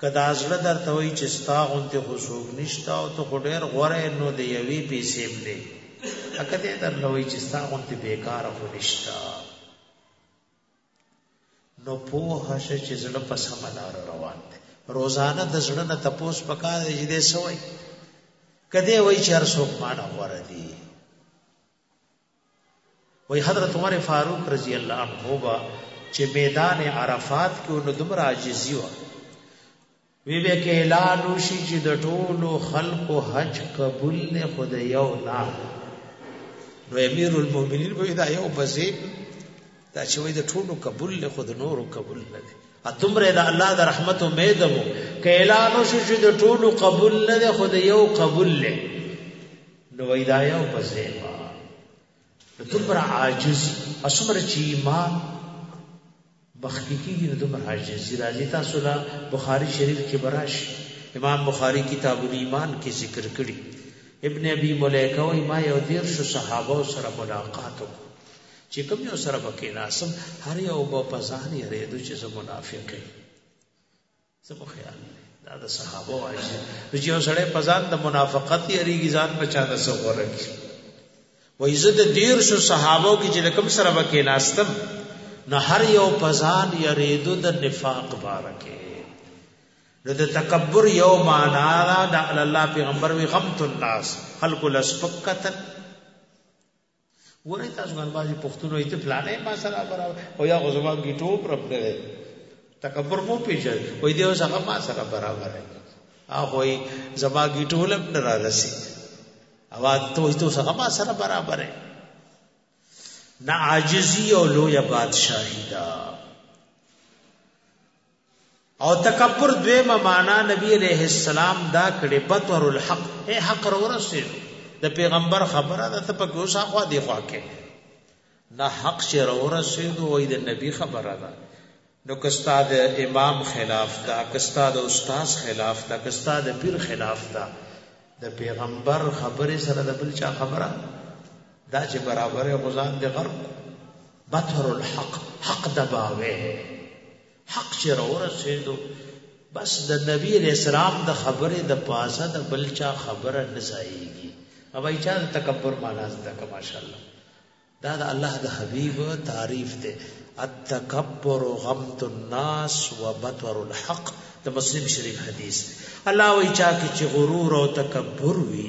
که دا زړه درته وایي چې ستا غوندې خو څوک نشته او ته خو ډېر غوره یې نو د یوې پیسې هم دی که دی درله وایي چې ستا غوندې بېکاره خو نشته نو پوه شې چې زړه په سمه لار روان دی روزانه د زړه نه تپوس پکار دی چې دی څه وایي که دی وایي چې هر څوک مانه غوره دي وایي حضرت عمر فاروق رضی الله عنه به چې میدان عرفات کې نو دومره عاجزي وه وی به کې اعلان وشي چې د ټولو خلقو حج قبول نه خود یو نه نو امیر المؤمنین به دا یو بزی دا چې وای د ټولو قبول نه خود نورو قبول نه دي اتمره د الله د رحمت امید وو کې اعلان وشي چې د ټولو قبول نه خود یو قبول نه نو وای دا یو په ځای ما نو دومره عاجز اسمر چی ما مخکیکی نو دومره عاجز راځي تاسو لا بخاری شریف کې براش امام بخاری کتاب الایمان کې ذکر کړی ابن ابي مليکه وای ما یو دیر شو صحابه سره ملاقات وکړ چې کوم یو سره پکې ناسم هر یو په پزان یې ریدو چې زه منافق یم څه په خیال دا د صحابه وایي چې یو سړی په ځان د منافقت یریږي ځان په چا نه سغوره کی وایي زه د ډیر شو صحابه کې چې کوم سره وکې ناستم نو هر یو په ځان یریدو د نفاق بارکه نو د تکبر یو معنا دا د الله پیغمبر وی غمت الناس خلق لسفقتن ګورئ تاسو ګان بعضې پښتون وایي ته پلانی ما سره برابر او یا خو زما ګیټو پرپ دی تکبر مو پیژن وایي دی اوس هغه ما سره برابر دی هغه وایي زما ګیټو لم نه را رسي او ته وایي ته اوس هغه ما سره برابر دی نه عاجزي او لویه بادشاهي ده او تکبر دویمه معنا نبی علیہ السلام دا کړي بطر الحق هي حق ورسېد د پیغمبر خبره ده ته پکې اوسه خو دی خو کې نه حق چې ورسېد وای د نبی خبره ده نو کستا د امام خلاف دا کستا د استاد خلاف دا کستا د پیر خلاف دا د پیغمبر خبره سره د بل چا خبره دا چې برابر غزان د غرب بطر الحق حق دباوه حق چې راورسېدو بس د نبی علیہ السلام د خبرې د پاسه د بل چا خبره نه ځایږي او ای چا تکبر معنا زده که ماشاءالله دا د الله د حبیب تعریف دی التکبر غمت الناس وبطر الحق د مسلم شریف حدیث الله وی چا کې چې غرور او تکبر وي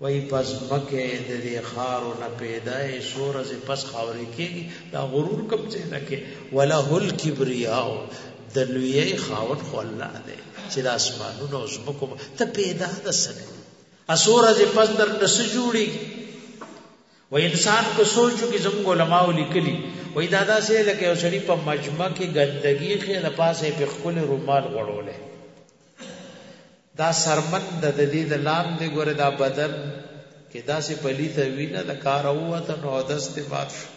وایي په ځمکه د دې خارو نه پیدا یې څو ورځې پس خاورې کېږي دا غرور کوم ځای نه کې وله الکبریاو د لویې خاوند خو الله دی چې د اسمانونو او ځمکو ته پیدا ده څه دی څو ورځې پس در نه څه جوړېږي و انسان کو سوچو کې زموږ علماء لیکلي وای دا داسې لکه یو سړي په مجمع کې ګندګي خې د پاسه په خپل رومال غړولې دا سرمن د د دې د لاندې ګوره دا بدن کې داسې پلیته وینه د کار ووته نو اودس دې مات شو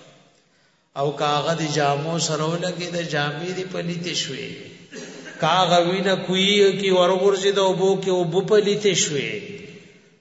او کاغه د جامو سره ولګي د جامې دې پلیته شوې کاغه وینه کوی کی ورغورځي د اوبو کې اوبو پلیته شوې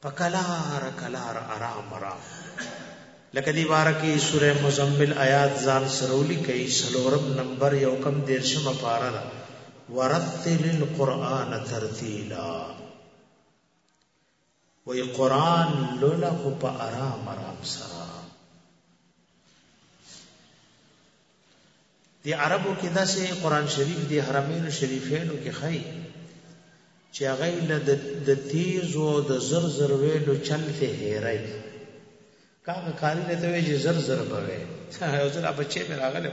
په کلار کلار آرام آرام لکه دی بار کې سوره مزمل آیات ځان سرولی کوي سلورم نمبر یو کم دیرشم پارا دا ورتل القرآن ترتیلا وی قرآن لولا خو په آرام آرام سره دی عربو کې داسې قران شریف دی حرمین شریفینو کې خای چې هغه له د تیز او د زر زر ویلو چل ته هېرای کاغه کاری له ته وی زر زر بوي یو ځل په چې مې راغله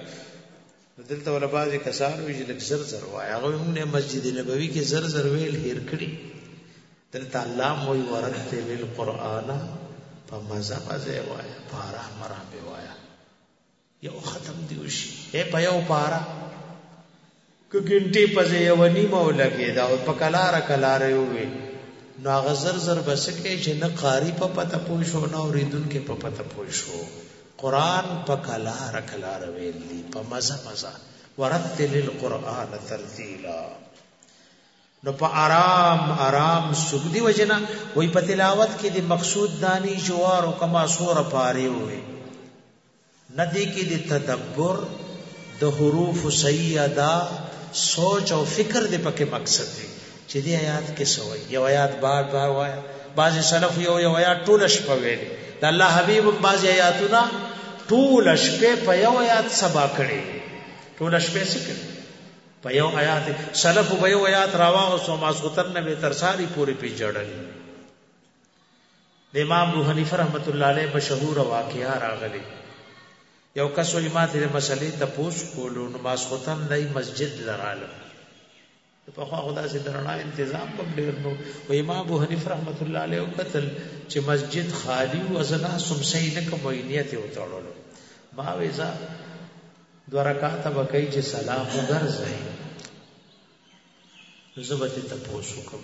دلته ولا بازي کسان وی چې لک زر زر وای هغه موږ نه مسجد نبوي کې زر زر ویل هېر کړی دلته الله مو ورته ویل قران په مزه مزه وای په رحم رحم وای یو ختم دی وشي اے په یو پارا ک ګنټي په یو نیمه ولګي دا په کلار کلار یو وي نو هغه زر زر بس کې چې نه قاری په پته پوي شو نه اوریدون کې په پته پوي شو قران په کلار کلار ویل دي په مزه مزه ورتل القرآن ترتیلا نو په آرام آرام سګدي وجنا وای په تلاوت کې د مقصود دانی جوار او کما سور پاره وي نه دې کې دې تدبر د حروف صحیح ادا سوچ او فکر دې پکې مقصد وي چې دې آیات کې څه وایي یو آیات بار بار وایي بعضې سلف یو یو آیات ټوله شپه ویلې د الله حبیب هم بعضې آیاتونه ټوله شپه په یو آیات سبا کړي ټوله شپه څه کړي په یو آیات سلف به یو آیات راواغ سو ماسوتن نه به ترساری پوری پی جړل د امام ابو حنیفه رحمت الله علیه مشهور واقعا راغلی یو کس وی ما دې مسلې ته پوس کولو نو ماسختن دای مسجد لراله په خو خدا سي درنا تنظیم کوم ډیر نو و امام ابو حنیفه رحمت الله علیه قتل چې مسجد خالی او ازنا سم سي نه کوم نیت یې وتړلو ما ویزا دوه رکعات وکړي چې سلام وګرځي زبته ته پوس وکړم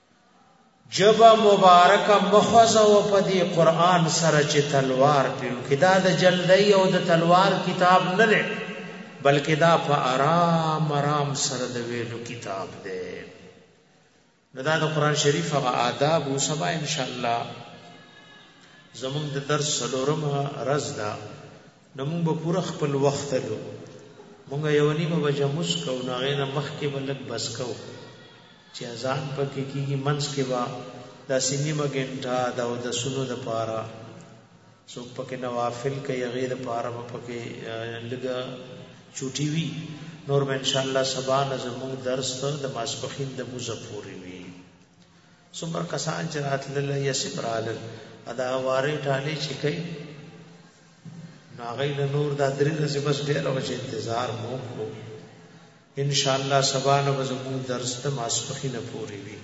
جبا مبارک مخوزه و په دې قران سره چې تلوار پیو کې دا د جلدی او د تلوار کتاب نه دی بلکې دا په آرام آرام سره د ویلو کتاب دی نو دا د قران شریف هغه آداب او سبا ان شاء الله زموږ د درس سلورمه رز ده نو موږ به پوره خپل وخت تلو موږ یو نیمه بجه موس کو نو هغه نه مخکې به لږ بس کو چې اذان پکې کیږي منځ کې به دا سینیمه ګنټه دا او د سونو د پاره څوک پکې نوافل کوي هغه د پاره به پکې لږ چوټي وي نور به ان شاء الله سبا نه زموږ درس ته د ماسپخین د موزه پوري وي څومره کسان چې راتلل یا سپرالل ادا واره ټالې چې کوي نو هغه نه نور دا درې ورځې بس ډېر وخت انتظار مو وکړو ان شاء الله سبا نه به زموږ درس ته ماسپخینه پورې وي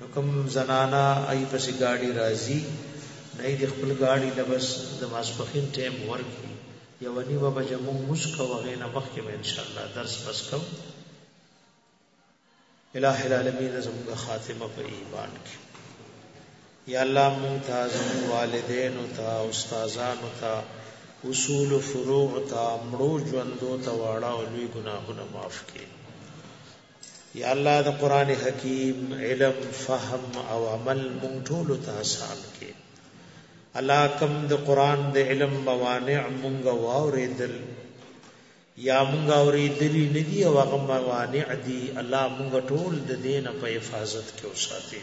نو کوم زنانا ای پسې ګاډي راځي نه د خپل ګاډي له بس د ماسپخین ټیم ورکړي یو نیمه بجه موږ مسکو هغې نه مخکې به انشاءالله درس بس کوو الہ العالمین زموږ خاتمه په ایمان کې یا الله مونږ ته زموږ والدین او ته استادان او ته اصول او فروع ته مړو ژوندو ته واړه او لوی ګناهونه معاف کړي یا الله د قران حکیم علم فهم او عمل مونږ ټول ته آسان کړي الله کم د قران د علم موانع مونږ واورېدل یا مونږ اوریدلی ندی او هغه موانع دی الله مونږ ټول د دین په حفاظت کې وساتي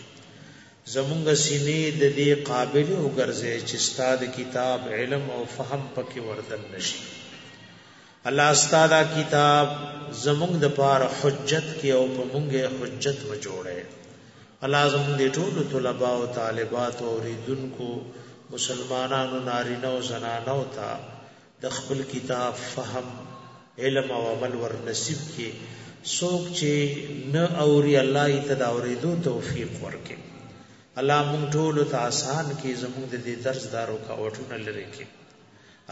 زمونږ سینې د دې قابل وګرځي چې ستاد کتاب علم او فهم پکې وردن نشي الله ستاد کتاب زمونږ د پار حجت کې او په مونږه حجت و جوړه الله زمونږ د ټولو طلباء او طالبات او ریدونکو مسلمانانو نارینه او زنانو ته د خپل کتاب فهم علم او عمل ور نصیب کې سوک چې نه اوري الله یې تداورې دو توفیق ورکې الله مونږ ټول ته آسان کې زموږ د دې درس دارو کا وټونه لري کې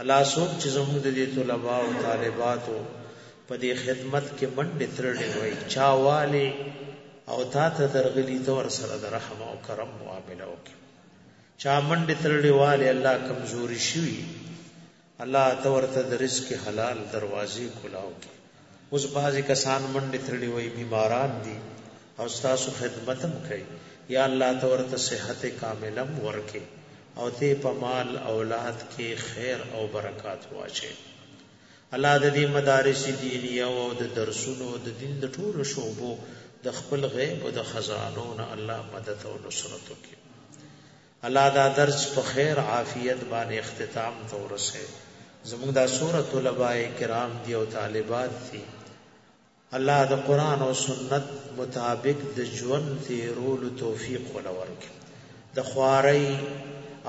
الله سوک چې زموږ د دې طلباء او طالباتو په دې خدمت کې منډه ترړې وای چاواله او تا ته درغلی تور سره د رحم او کرم معاملې وکړي چا منډې ترړې والې الله کمزوري شوي الله ته ورته د رزق حلال دروازې کولاو کې اوس بعضې کسان منډې ترړې وای بیماران دي او ستاسو خدمت هم کوي یا الله ته ورته صحت کامله هم ورکې او ته په مال اولاد کې خیر او برکات واچې الله د دې مدارس دینیه او د درسونو او د دین د ټولو شعبو د خپل غیب او د خزانو نه الله مدد او نصرت وکړي الله دا درس په خیر عافیت باندې اختتام ته ورسه زموږ دا سوره طلباء کرام دی او طالبات دي الله د قرآن او سنت مطابق د ژوند تیرولو توفیق ولا ورکړي د خوارۍ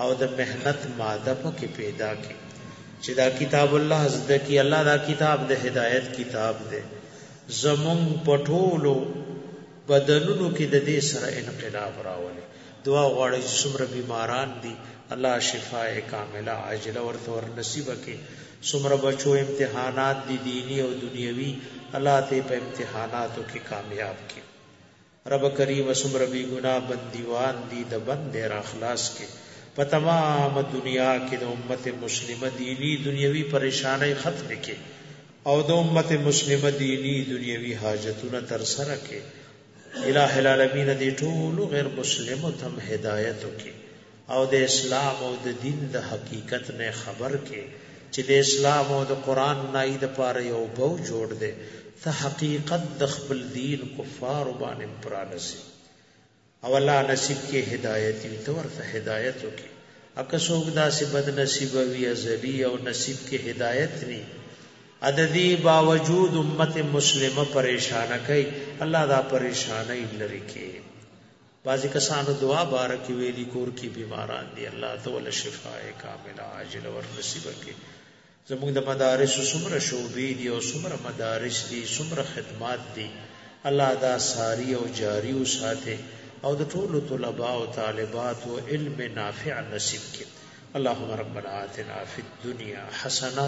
او د مهنت ماده پکې پیدا کړي چې دا کتاب الله زده کی الله دا کتاب د هدایت کتاب دی زمون پټولو بدنونو کې د دې سره انقلاب راولي دعا غواړی چی څومره بیماران دی الله شفاء کامله عاجله ورته ور نصیب کړي څومره بچو امتحانات دي دینی او دنیوي الله ته په امتحاناتو کې کامیاب کړي رب کریم څومره بی ګناه بندیوان دي د بند را خلاص کړي په تمام دنیا کې د امت مسلمه دینی دنیوي پریشانای ختم کړي او د امت مسلمه دینی دنیوي حاجتونه تر سره کړي الہ العالمین دی ټول غیر مسلم تم هدایت وکي او د اسلام او د دین د حقیقت نه خبر کې چې د اسلام او د قران نه اید پر یو بو جوړ دی ته حقیقت د خپل دین کفار باندې پرانسي او الله نصیب کې هدایت وي تور ته هدایت وکي اکه څوک داسې بد نصیب وي ازلی او نصیب کې هدایت نه اددی باوجود امت مسلمه پریشانه کئ الله دا پریشانه لری کې بعضی کسانو دعا بارک ویلی کور کی بیماران دی الله تعالی شفاء کامله عاجل ور نصیب کړي زموږ د مدارس سمره شوبې دی او سمره مدارس دی سمره خدمات دی الله دا ساری او جاری او ساته او د ټولو طلباء او طالبات او علم نافع نصیب کړي اللهم ربنا آتنا فی الدنیا حسنه